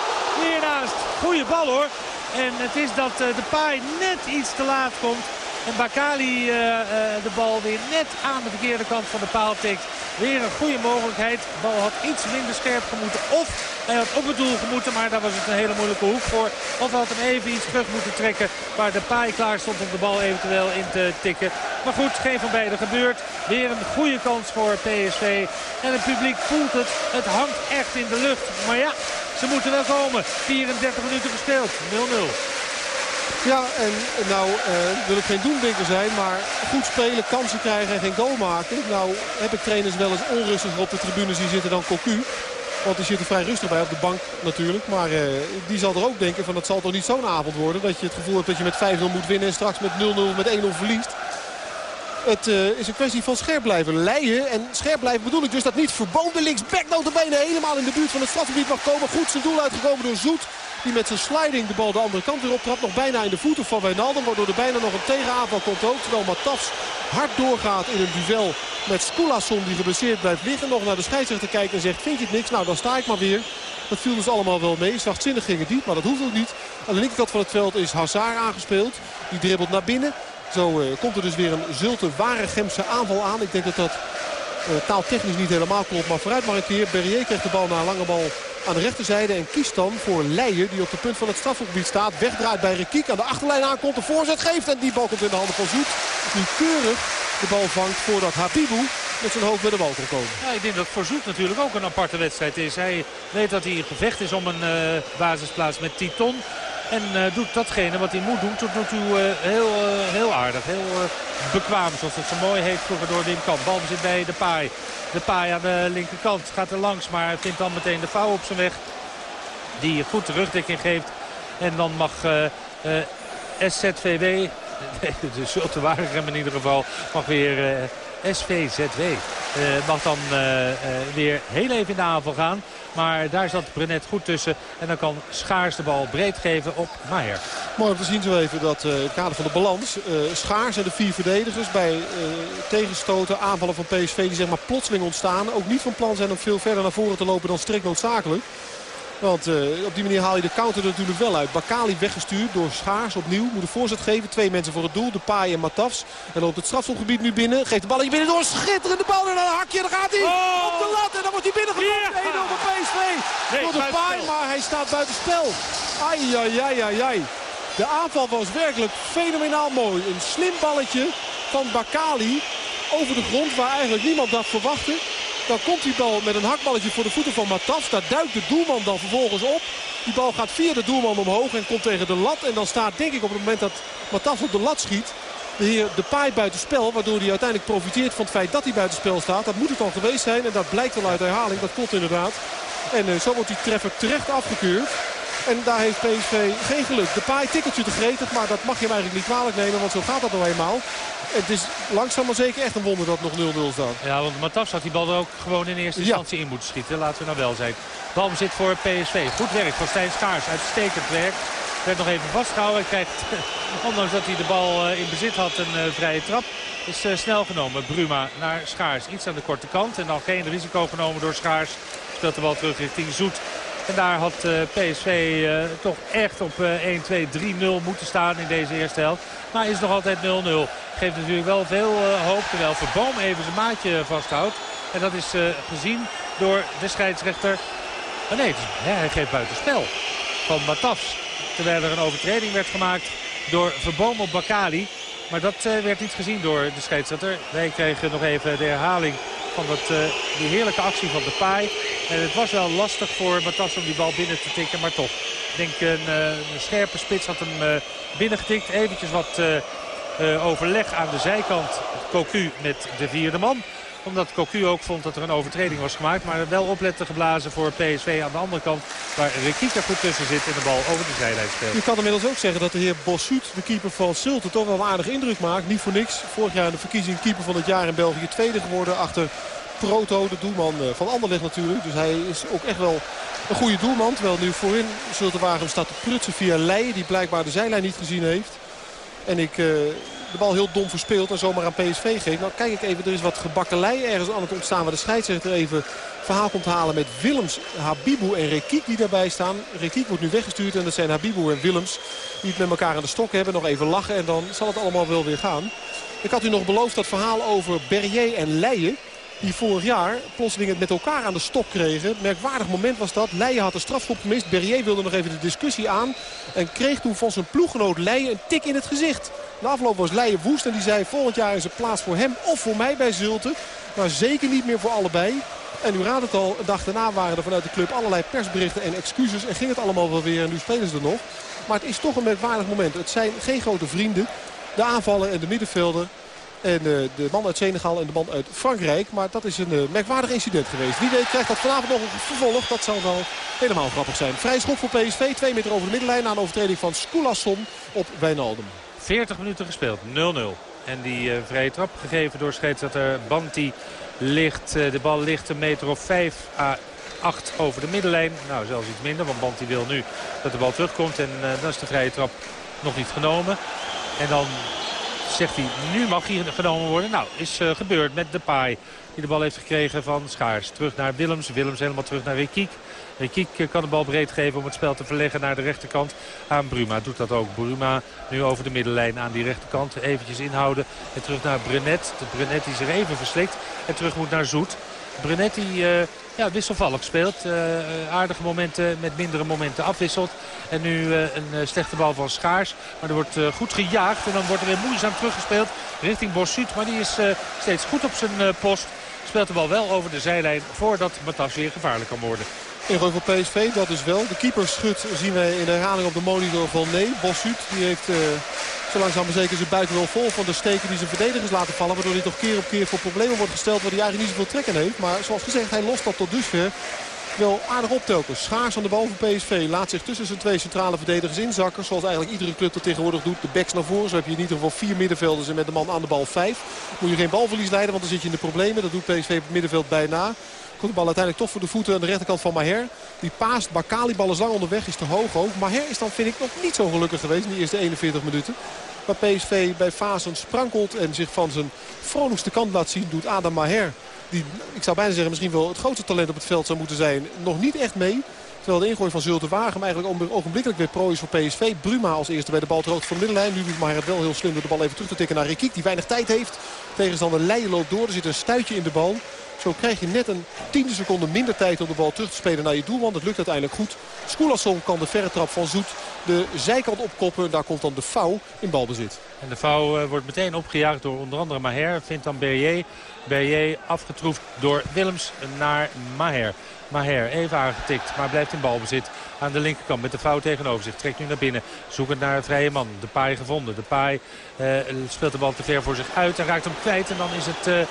Speaker 2: Weer naast. Goeie bal hoor. En het is dat de paai net iets te laat komt. En Bakali uh, uh, de bal weer net aan de verkeerde kant van de paal tikt. Weer een goede mogelijkheid. De bal had iets minder scherp gemoeten. Of hij had op het doel gemoeten, maar daar was het een hele moeilijke hoek voor. Of hij had hem even iets terug moeten trekken. Waar de paai klaar stond om de bal eventueel in te tikken. Maar goed, geen van beiden gebeurt. Weer een goede kans voor PSV. En het publiek voelt het. Het hangt echt in de lucht. Maar ja, ze moeten wel komen. 34 minuten gespeeld. 0-0.
Speaker 1: Ja, en nou uh, wil ik geen doemdenker zijn, maar goed spelen, kansen krijgen en geen goal maken. Nou heb ik trainers wel eens onrustiger op de tribune zien zitten dan Cocu. Want die zit er vrij rustig bij op de bank natuurlijk. Maar uh, die zal er ook denken van het zal toch niet zo'n avond worden. Dat je het gevoel hebt dat je met 5-0 moet winnen en straks met 0-0 met 1-0 verliest. Het uh, is een kwestie van scherp blijven leiden. En scherp blijven bedoel ik dus dat niet verboden linksback notabene helemaal in de buurt van het strafgebied mag komen. Goed zijn doel uitgekomen door Zoet. Die met zijn sliding de bal de andere kant weer optrapt. Nog bijna in de voeten van Wijnaldum. Waardoor er bijna nog een tegenaanval komt ook. Terwijl Matafs hard doorgaat in een duel met Skoulasson die geblesseerd blijft liggen. Nog naar de scheidsrechter kijkt en zegt vind je het niks? Nou dan sta ik maar weer. Dat viel dus allemaal wel mee. Zachtzinnig ging het niet, maar dat hoeft ook niet. Aan de linkerkant van het veld is Hazard aangespeeld. Die dribbelt naar binnen. Zo uh, komt er dus weer een zulte ware Gemse aanval aan. Ik denk dat dat uh, taaltechnisch niet helemaal klopt. Maar vooruit maar een keer. Berrier krijgt de bal naar een lange bal aan de rechterzijde. En kiest dan voor Leijen die op de punt van het strafgebied staat. Wegdraait bij Rekiek. Aan de achterlijn aankomt. De voorzet geeft. En die bal komt in de handen van Zoet. Die keurig de bal vangt voordat Habibu met zijn hoofd bij de bal kan komen.
Speaker 2: Ja, ik denk dat voor Zoet natuurlijk ook een aparte wedstrijd is. Hij weet dat hij in gevecht is om een uh, basisplaats met Titon. En uh, doet datgene wat hij moet doen tot nu toe uh, heel, uh, heel aardig. Heel bekwaam zoals het zo mooi heeft vroeger door Wim Kamp. Bal zit bij de paai. De paai aan de linkerkant gaat er langs. Maar vindt dan meteen de vouw op zijn weg. Die goed de rugdekking geeft. En dan mag SZVW de Zulte Waregem in ieder geval mag weer SVZW. Uh, mag dan weer heel even in de aanval gaan. Maar daar zat Brenet goed tussen. En dan kan Schaars de bal breed geven op Maier.
Speaker 1: Mooi om te zien zo even dat uh, het kader van de balans. Schaars en de vier verdedigers bij tegenstoten, aanvallen van PSV die zeg maar plotseling ontstaan. Ook niet van plan zijn om veel verder naar voren te lopen dan strikt noodzakelijk. Want uh, op die manier haal je de counter natuurlijk wel uit. Bakali weggestuurd door Schaars opnieuw. Moet een voorzet geven. Twee mensen voor het doel. De Paai en Matafs. En loopt het strafschopgebied nu binnen. Geeft de bal binnen door. Schitterende bal. En dan een hakje. Dan gaat hij oh! op de lat. En dan wordt hij binnengekomen. Yeah. 1-0 voor PSV. Nee, door de Paai. Maar hij staat buiten spel. Ai, ai, ai, ai, ai. De aanval was werkelijk fenomenaal mooi. Een slim balletje van Bakali over de grond waar eigenlijk niemand dat verwachtte. Dan komt die bal met een hakballetje voor de voeten van Matas. Daar duikt de doelman dan vervolgens op. Die bal gaat via de doelman omhoog en komt tegen de lat. En dan staat denk ik op het moment dat Matas op de lat schiet... de heer De Paai buitenspel. Waardoor hij uiteindelijk profiteert van het feit dat hij buitenspel staat. Dat moet het dan geweest zijn. En dat blijkt wel uit herhaling. Dat klopt inderdaad. En uh, zo wordt die treffer terecht afgekeurd. En daar heeft PSV geen geluk. De paai tikkeltje te gretig, maar dat mag je hem eigenlijk niet kwalijk nemen. Want zo gaat dat nou eenmaal. Het is langzaam maar zeker echt een wonder dat nog 0-0 staat.
Speaker 2: Ja, want Matas had die bal er ook gewoon in eerste instantie in moeten schieten. Laten we nou wel zijn. Balbezit voor PSV. Goed werk van Stijn Schaars. Uitstekend werk. Werd nog even vastgehouden. Hij krijgt, ondanks dat hij de bal eh, in bezit had, een uh, vrije trap. Is uh, snel genomen. Bruma naar Schaars. Iets aan de korte kant. En dan geen risico genomen door Schaars. Speelt de bal terug richting Zoet. En daar had PSV toch echt op 1, 2, 3-0 moeten staan in deze eerste helft. Maar is nog altijd 0-0 geeft natuurlijk wel veel uh, hoop. Terwijl Verboom even zijn maatje vasthoudt. En dat is gezien door de scheidsrechter. Oh nee, hij geeft buitenspel van Matafs. Terwijl er een overtreding werd gemaakt door Verboom op Bakali. Maar dat werd niet gezien door de scheidsrechter. Wij kregen nog even de herhaling van dat, die heerlijke actie van de paai. En het was wel lastig voor Matas om die bal binnen te tikken, maar toch. Ik denk een, een scherpe spits had hem binnengetikt. Eventjes wat uh, overleg aan de zijkant Cocu met de vierde man omdat Cocu ook vond dat er een overtreding was gemaakt. Maar wel opletten geblazen voor PSV aan de andere kant. Waar Rekika goed tussen zit en de bal over de zijlijn speelt.
Speaker 1: Je kan inmiddels ook zeggen dat de heer Bossuut, de keeper van Zulte, toch wel een aardige indruk maakt. Niet voor niks. Vorig jaar in de verkiezing keeper van het jaar in België tweede geworden achter Proto, de doelman eh, van Anderlecht natuurlijk. Dus hij is ook echt wel een goede doelman. Terwijl nu voorin Wagen staat te prutsen via Leijen. Die blijkbaar de zijlijn niet gezien heeft. En ik uh, de bal heel dom verspeeld en zomaar aan PSV geeft. Nou kijk ik even, er is wat gebakkelei ergens aan het ontstaan waar de scheidsrechter even verhaal komt halen met Willems, Habibu en Rekiek die daarbij staan. Rekiek wordt nu weggestuurd en dat zijn Habibu en Willems die het met elkaar aan de stok hebben. Nog even lachen en dan zal het allemaal wel weer gaan. Ik had u nog beloofd dat verhaal over Berrier en Leijen. Die vorig jaar plotseling het met elkaar aan de stok kregen. Merkwaardig moment was dat. Leijen had de strafschop gemist. Berrier wilde nog even de discussie aan. En kreeg toen van zijn ploeggenoot Leijen een tik in het gezicht. Na afloop was Leijen woest en die zei volgend jaar is er plaats voor hem of voor mij bij Zulte. Maar zeker niet meer voor allebei. En u raadt het al, een dag daarna waren er vanuit de club allerlei persberichten en excuses. En ging het allemaal wel weer en nu spelen ze er nog. Maar het is toch een merkwaardig moment. Het zijn geen grote vrienden. De aanvaller en de middenvelder. En uh, de man uit Senegal en de man uit Frankrijk. Maar dat is een uh, merkwaardig incident geweest. Wie weet krijgt dat vanavond nog een. Dat zal wel helemaal grappig zijn. Vrij schop voor PSV. Twee meter over de middenlijn. Na een overtreding van Skoulasson op Wijnaldum.
Speaker 2: 40 minuten gespeeld. 0-0. En die uh, vrije trap gegeven door scheidsrechter Banti ligt. de bal ligt een meter of 5 à 8 over de middenlijn. Nou, zelfs iets minder. Want Banti wil nu dat de bal terugkomt. En dan is de vrije trap nog niet genomen. En dan zegt hij, nu mag hij genomen worden. Nou, is uh, gebeurd met Depay. Die de bal heeft gekregen van Schaars. Terug naar Willems. Willems helemaal terug naar Rekiek. Rekiek eh, kan de bal breed geven om het spel te verleggen naar de rechterkant. Aan Bruma doet dat ook. Bruma nu over de middenlijn aan die rechterkant. Eventjes inhouden. En terug naar Brenet. De Brenet die zich even verslikt. En terug moet naar Zoet. Brenet die uh, ja, wisselvallig speelt. Uh, aardige momenten met mindere momenten afwisselt. En nu uh, een slechte bal van Schaars. Maar er wordt goed gejaagd. En dan wordt er weer moeizaam teruggespeeld richting Bossuit. Maar die is steeds goed op zijn post. Speelt de bal wel over de zijlijn voordat Matas weer gevaarlijk kan worden.
Speaker 1: Ingooi voor PSV, dat is wel. De keeper schudt zien wij in de herhaling op de monitor van nee. Bossuit die heeft zo langzaam maar zeker zijn buiten wel vol van de steken die zijn verdedigers laten vallen. Waardoor hij toch keer op keer voor problemen wordt gesteld waar hij eigenlijk niet zoveel trek in heeft. Maar zoals gezegd, hij lost dat tot dusver wel aardig optelkens. Schaars aan de bal van PSV. Laat zich tussen zijn twee centrale verdedigers inzakken. Zoals eigenlijk iedere club dat tegenwoordig doet. De backs naar voren. Zo heb je in ieder geval vier middenvelders en met de man aan de bal vijf. Moet je geen balverlies leiden, want dan zit je in de problemen. Dat doet PSV op het middenveld bijna. Komt de bal uiteindelijk toch voor de voeten aan de rechterkant van Maher. Die paast. Bakali bal is lang onderweg. Is te hoog ook. Maher is dan vind ik nog niet zo gelukkig geweest in de eerste 41 minuten. Waar PSV bij fasen sprankelt en zich van zijn vrolijkste kant laat zien. Doet Adam Maher. Die, ik zou bijna zeggen, misschien wel het grootste talent op het veld zou moeten zijn. Nog niet echt mee. Terwijl de ingooi van Zulte Wagen eigenlijk ogenblikkelijk weer prooi is voor PSV. Bruma als eerste bij de bal terug van de middenlijn. Nu doet Maher het wel heel slim door de bal even terug te tikken naar Rikiek. Die weinig tijd heeft. Tegenstander Leijen loopt door. Er zit een stuitje in de bal. Zo krijg je net een tiende seconde minder tijd om de bal terug te spelen naar je doelman. Dat lukt uiteindelijk goed. Skoulasson kan de verre trap van Zoet de zijkant opkoppen. Daar komt dan de foul in balbezit.
Speaker 2: En de foul eh, wordt meteen opgejaagd door onder andere Maher. Vindt dan Berrier. Berrier afgetroefd door Willems naar Maher. Maher even aangetikt, maar blijft in balbezit aan de linkerkant met de fout tegenover zich. Trekt nu naar binnen, zoekend naar een vrije man. De paai gevonden. De paai uh, speelt de bal te ver voor zich uit en raakt hem kwijt. En dan is het uh,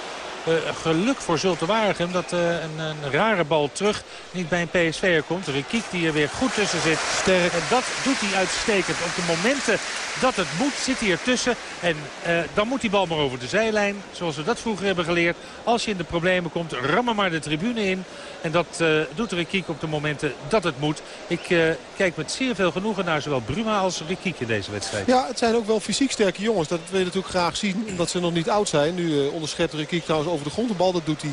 Speaker 2: uh, geluk voor Zulte Waregem dat uh, een, een, rare bal terug niet bij een PSV'er komt. Rikiek die er weer goed tussen zit. Sterk. En dat doet hij uitstekend. Op de momenten dat het moet zit hij ertussen. En uh, dan moet die bal maar over de zijlijn. Zoals we dat vroeger hebben geleerd. Als je in de problemen komt, rammen maar de tribune in. En dat doet Rikiek op de momenten dat het moet. Ik kijk met zeer veel genoegen naar zowel Bruma als Rikiek in deze wedstrijd.
Speaker 1: Ja, het zijn ook wel fysiek sterke jongens. Dat wil je natuurlijk graag zien, omdat ze nog niet oud zijn. Nu onderschept Rikiek trouwens over de grond. Bal, dat doet hij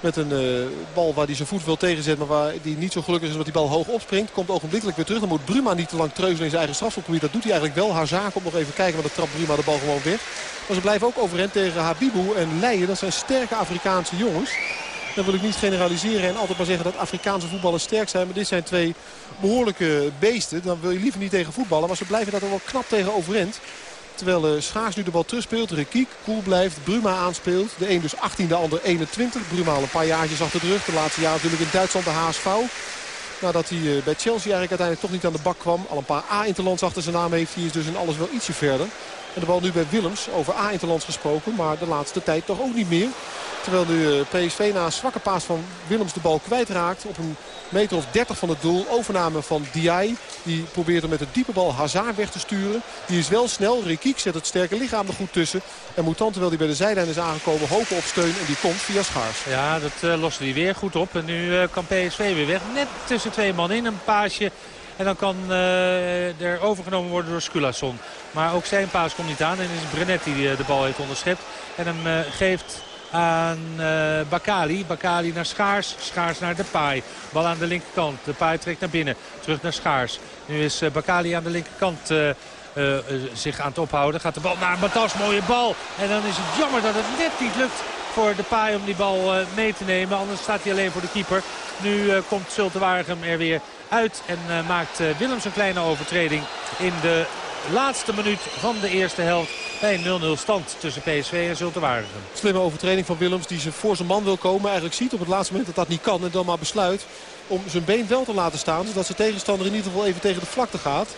Speaker 1: met een uh, bal waar hij zijn voet wil tegenzet. Maar waar hij niet zo gelukkig is omdat die bal hoog opspringt. Komt ogenblikkelijk weer terug. Dan moet Bruma niet te lang treuzelen in zijn eigen strafschopgebied. Dat doet hij eigenlijk wel. Hazard komt nog even kijken. Maar dan trapt Bruma de bal gewoon weg. Maar ze blijven ook overend tegen Habibou en Leijen. Dat zijn sterke Afrikaanse jongens. Dan wil ik niet generaliseren en altijd maar zeggen dat Afrikaanse voetballers sterk zijn. Maar dit zijn twee behoorlijke beesten. Dan wil je liever niet tegen voetballen. Maar ze blijven daar wel knap tegen overend. Terwijl uh, Schaars nu de bal terugspeelt. Rekiek cool blijft. Bruma aanspeelt. De een dus 18, de ander 21. Bruma al een paar jaartjes achter de rug. De laatste jaar natuurlijk in Duitsland de HSV. Nadat hij uh, bij Chelsea eigenlijk uiteindelijk toch niet aan de bak kwam. Al een paar A-interlands achter zijn naam heeft. hij is dus in alles wel ietsje verder. En de bal nu bij Willems. Over A-interlands gesproken. Maar de laatste tijd toch ook niet meer. Terwijl nu uh, PSV na een zwakke paas van Willems de bal kwijtraakt. Op een meter of 30 van het doel. Overname van Diay. Die probeert er met een diepe bal Hazard weg te sturen. Die is wel snel. Rikiek zet het sterke lichaam er goed tussen. En moet dan, terwijl hij bij de zijlijn is aangekomen, hopen op steun. En die komt via Schaars.
Speaker 2: Ja, dat uh, lost hij weer goed op. En nu uh, kan PSV weer weg. Net tussen twee man in. Een paasje. En dan kan uh, er overgenomen worden door Skulasson. Maar ook zijn paas komt niet aan. En is Brenet die de bal heeft onderschept. En hem geeft aan uh, Bakali. Bakali naar Schaars. Schaars naar Depay. Bal aan de linkerkant. Depay trekt naar binnen. Terug naar Schaars. Nu is uh, Bakali aan de linkerkant uh, zich aan het ophouden. Gaat de bal naar Matas. Mooie bal. En dan is het jammer dat het net niet lukt voor Depay om die bal mee te nemen. Anders staat hij alleen voor de keeper. Nu komt Zulte Waregem er weer uit. En maakt Willems een kleine overtreding in de laatste minuut van de eerste helft. Bij een 0-0 stand tussen PSV en Zulte Waregem.
Speaker 1: Slimme overtreding van Willems die ze voor zijn man wil komen. Eigenlijk ziet op het laatste moment dat dat niet kan. En dan maar besluit om zijn been wel te laten staan. Zodat zijn tegenstander in ieder geval even tegen de vlakte gaat.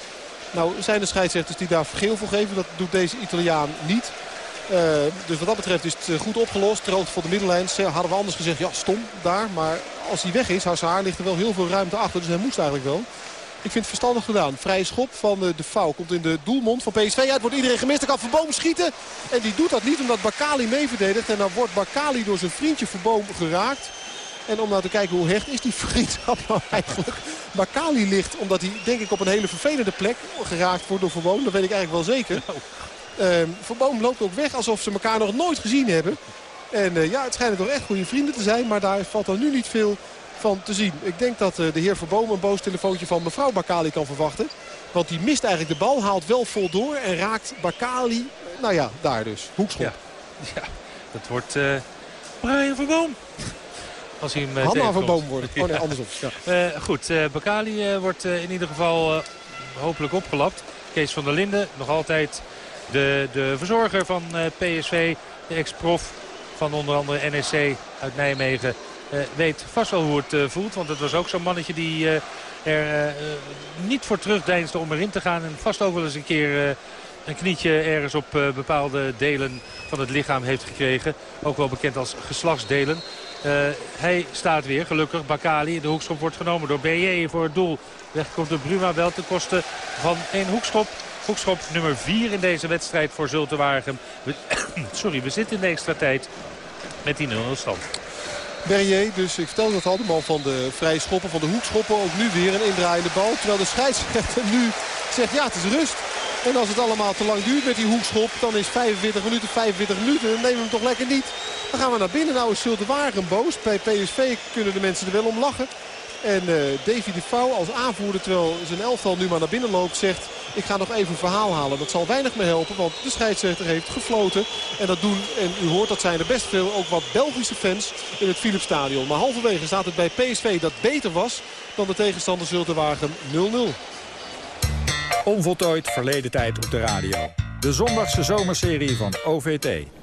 Speaker 1: Nou zijn de scheidsrechters die daar geel voor geven. Dat doet deze Italiaan niet. Uh, dus wat dat betreft is het goed opgelost. Rood voor de middenlijn. Hadden we anders gezegd, ja stom daar. Maar als hij weg is, Hazard ligt er wel heel veel ruimte achter. Dus hij moest eigenlijk wel. Ik vind het verstandig gedaan. Vrije schop van de Vouw komt in de doelmond van PSV. Uit wordt iedereen gemist. Dan kan Verboom schieten. En die doet dat niet omdat Bakali mee verdedigt. En dan wordt Bakali door zijn vriendje Verboom geraakt. En om nou te kijken hoe hecht is die vriendschap nou eigenlijk. Bakali ligt omdat hij denk ik op een hele vervelende plek geraakt wordt door Verboom. Dat weet ik eigenlijk wel zeker. Uh, Verboom loopt ook weg alsof ze elkaar nog nooit gezien hebben. En uh, ja, het schijnen toch echt goede vrienden te zijn. Maar daar valt dan nu niet veel van te zien. Ik denk dat de heer Verboom een boos telefoontje van mevrouw Bakali kan verwachten. Want die mist eigenlijk de bal, haalt wel vol door en raakt Bakali, nou ja, daar dus. Hoekschop.
Speaker 2: Ja, ja dat wordt uh, Brian Verboom. Als hij hem uh,
Speaker 1: Hanna Verboom wordt. Oh nee, andersom.
Speaker 2: Ja. Uh, goed, Bakali wordt in ieder geval hopelijk opgelapt. Kees van der Linden, nog altijd de, de verzorger van PSV. De ex-prof van onder andere NEC uit Nijmegen. Uh, weet vast wel hoe het uh, voelt. Want het was ook zo'n mannetje die uh, er niet voor terugdeinsde om erin te gaan. En vast ook wel eens een keer een knietje ergens op bepaalde delen van het lichaam heeft gekregen. Ook wel bekend als geslachtsdelen. hij staat weer, gelukkig. Bakali, de hoekschop wordt genomen door BJ voor het doel. Weg komt de Bruma wel ten koste van één hoekschop. Hoekschop nummer 4 in deze wedstrijd voor Zulte Waregem. sorry, we zitten in de extra tijd met die 0-0 stand.
Speaker 1: Bernier, dus ik vertel dat al, de man van de vrije schoppen, van de hoekschoppen. Ook nu weer een indraaiende bal. Terwijl de scheidsrechter nu zegt, ja het is rust. En als het allemaal te lang duurt met die hoekschop, dan is 45 minuten, 45 minuten. Dan nemen we hem toch lekker niet. Dan gaan we naar binnen. Nou is Zulte Waregem boos. Bij PSV kunnen de mensen er wel om lachen. En uh, Davy de Vouw als aanvoerder, terwijl zijn elftal nu maar naar binnen loopt, zegt... ik ga nog even een verhaal halen. Dat zal weinig meer helpen, want de scheidsrechter heeft gefloten. En dat doen, en u hoort dat zijn er best veel, ook wat Belgische fans in het Philipsstadion. Maar halverwege staat het bij PSV dat beter was dan de tegenstander Zultenwagen 0-0.
Speaker 3: Onvoltooid verleden tijd op de radio. De zondagse zomerserie van OVT.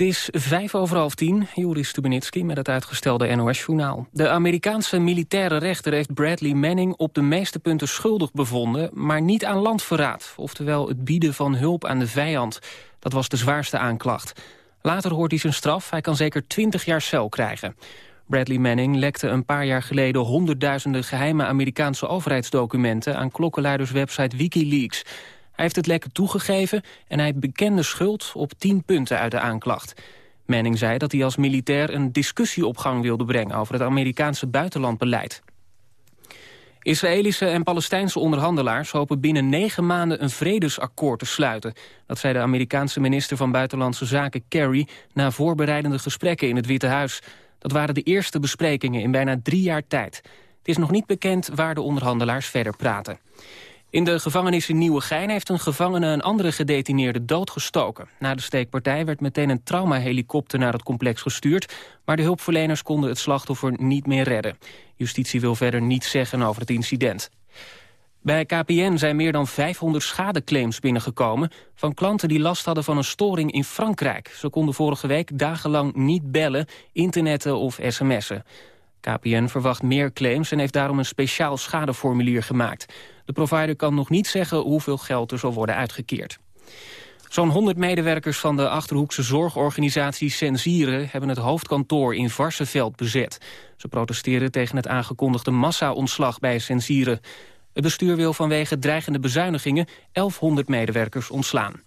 Speaker 4: Het is vijf over half tien. Joris Stubenitski met het uitgestelde NOS-journaal. De Amerikaanse militaire rechter heeft Bradley Manning op de meeste punten schuldig bevonden... maar niet aan landverraad, oftewel het bieden van hulp aan de vijand. Dat was de zwaarste aanklacht. Later hoort hij zijn straf. Hij kan zeker 20 jaar cel krijgen. Bradley Manning lekte een paar jaar geleden honderdduizenden geheime Amerikaanse overheidsdocumenten aan klokkenluiderswebsite Wikileaks. Hij heeft het lekker toegegeven en hij bekende schuld op 10 punten uit de aanklacht. Manning zei dat hij als militair een discussie op gang wilde brengen over het Amerikaanse buitenlandbeleid. Israëlische en Palestijnse onderhandelaars hopen binnen negen maanden een vredesakkoord te sluiten. Dat zei de Amerikaanse minister van Buitenlandse Zaken Kerry na voorbereidende gesprekken in het Witte Huis. Dat waren de eerste besprekingen in bijna drie jaar tijd. Het is nog niet bekend waar de onderhandelaars verder praten. In de gevangenis in Nieuwegein heeft een gevangene een andere gedetineerde doodgestoken. Na de steekpartij werd meteen een traumahelikopter naar het complex gestuurd... maar de hulpverleners konden het slachtoffer niet meer redden. Justitie wil verder niets zeggen over het incident. Bij KPN zijn meer dan 500 schadeclaims binnengekomen... van klanten die last hadden van een storing in Frankrijk. Ze konden vorige week dagenlang niet bellen, internetten of sms'en. KPN verwacht meer claims en heeft daarom een speciaal schadeformulier gemaakt. De provider kan nog niet zeggen hoeveel geld er zal worden uitgekeerd. Zo'n 100 medewerkers van de Achterhoekse zorgorganisatie Sensieren... hebben het hoofdkantoor in Varsenveld bezet. Ze protesteren tegen het aangekondigde massa-ontslag bij Sensieren. Het bestuur wil vanwege dreigende bezuinigingen 1100 medewerkers ontslaan.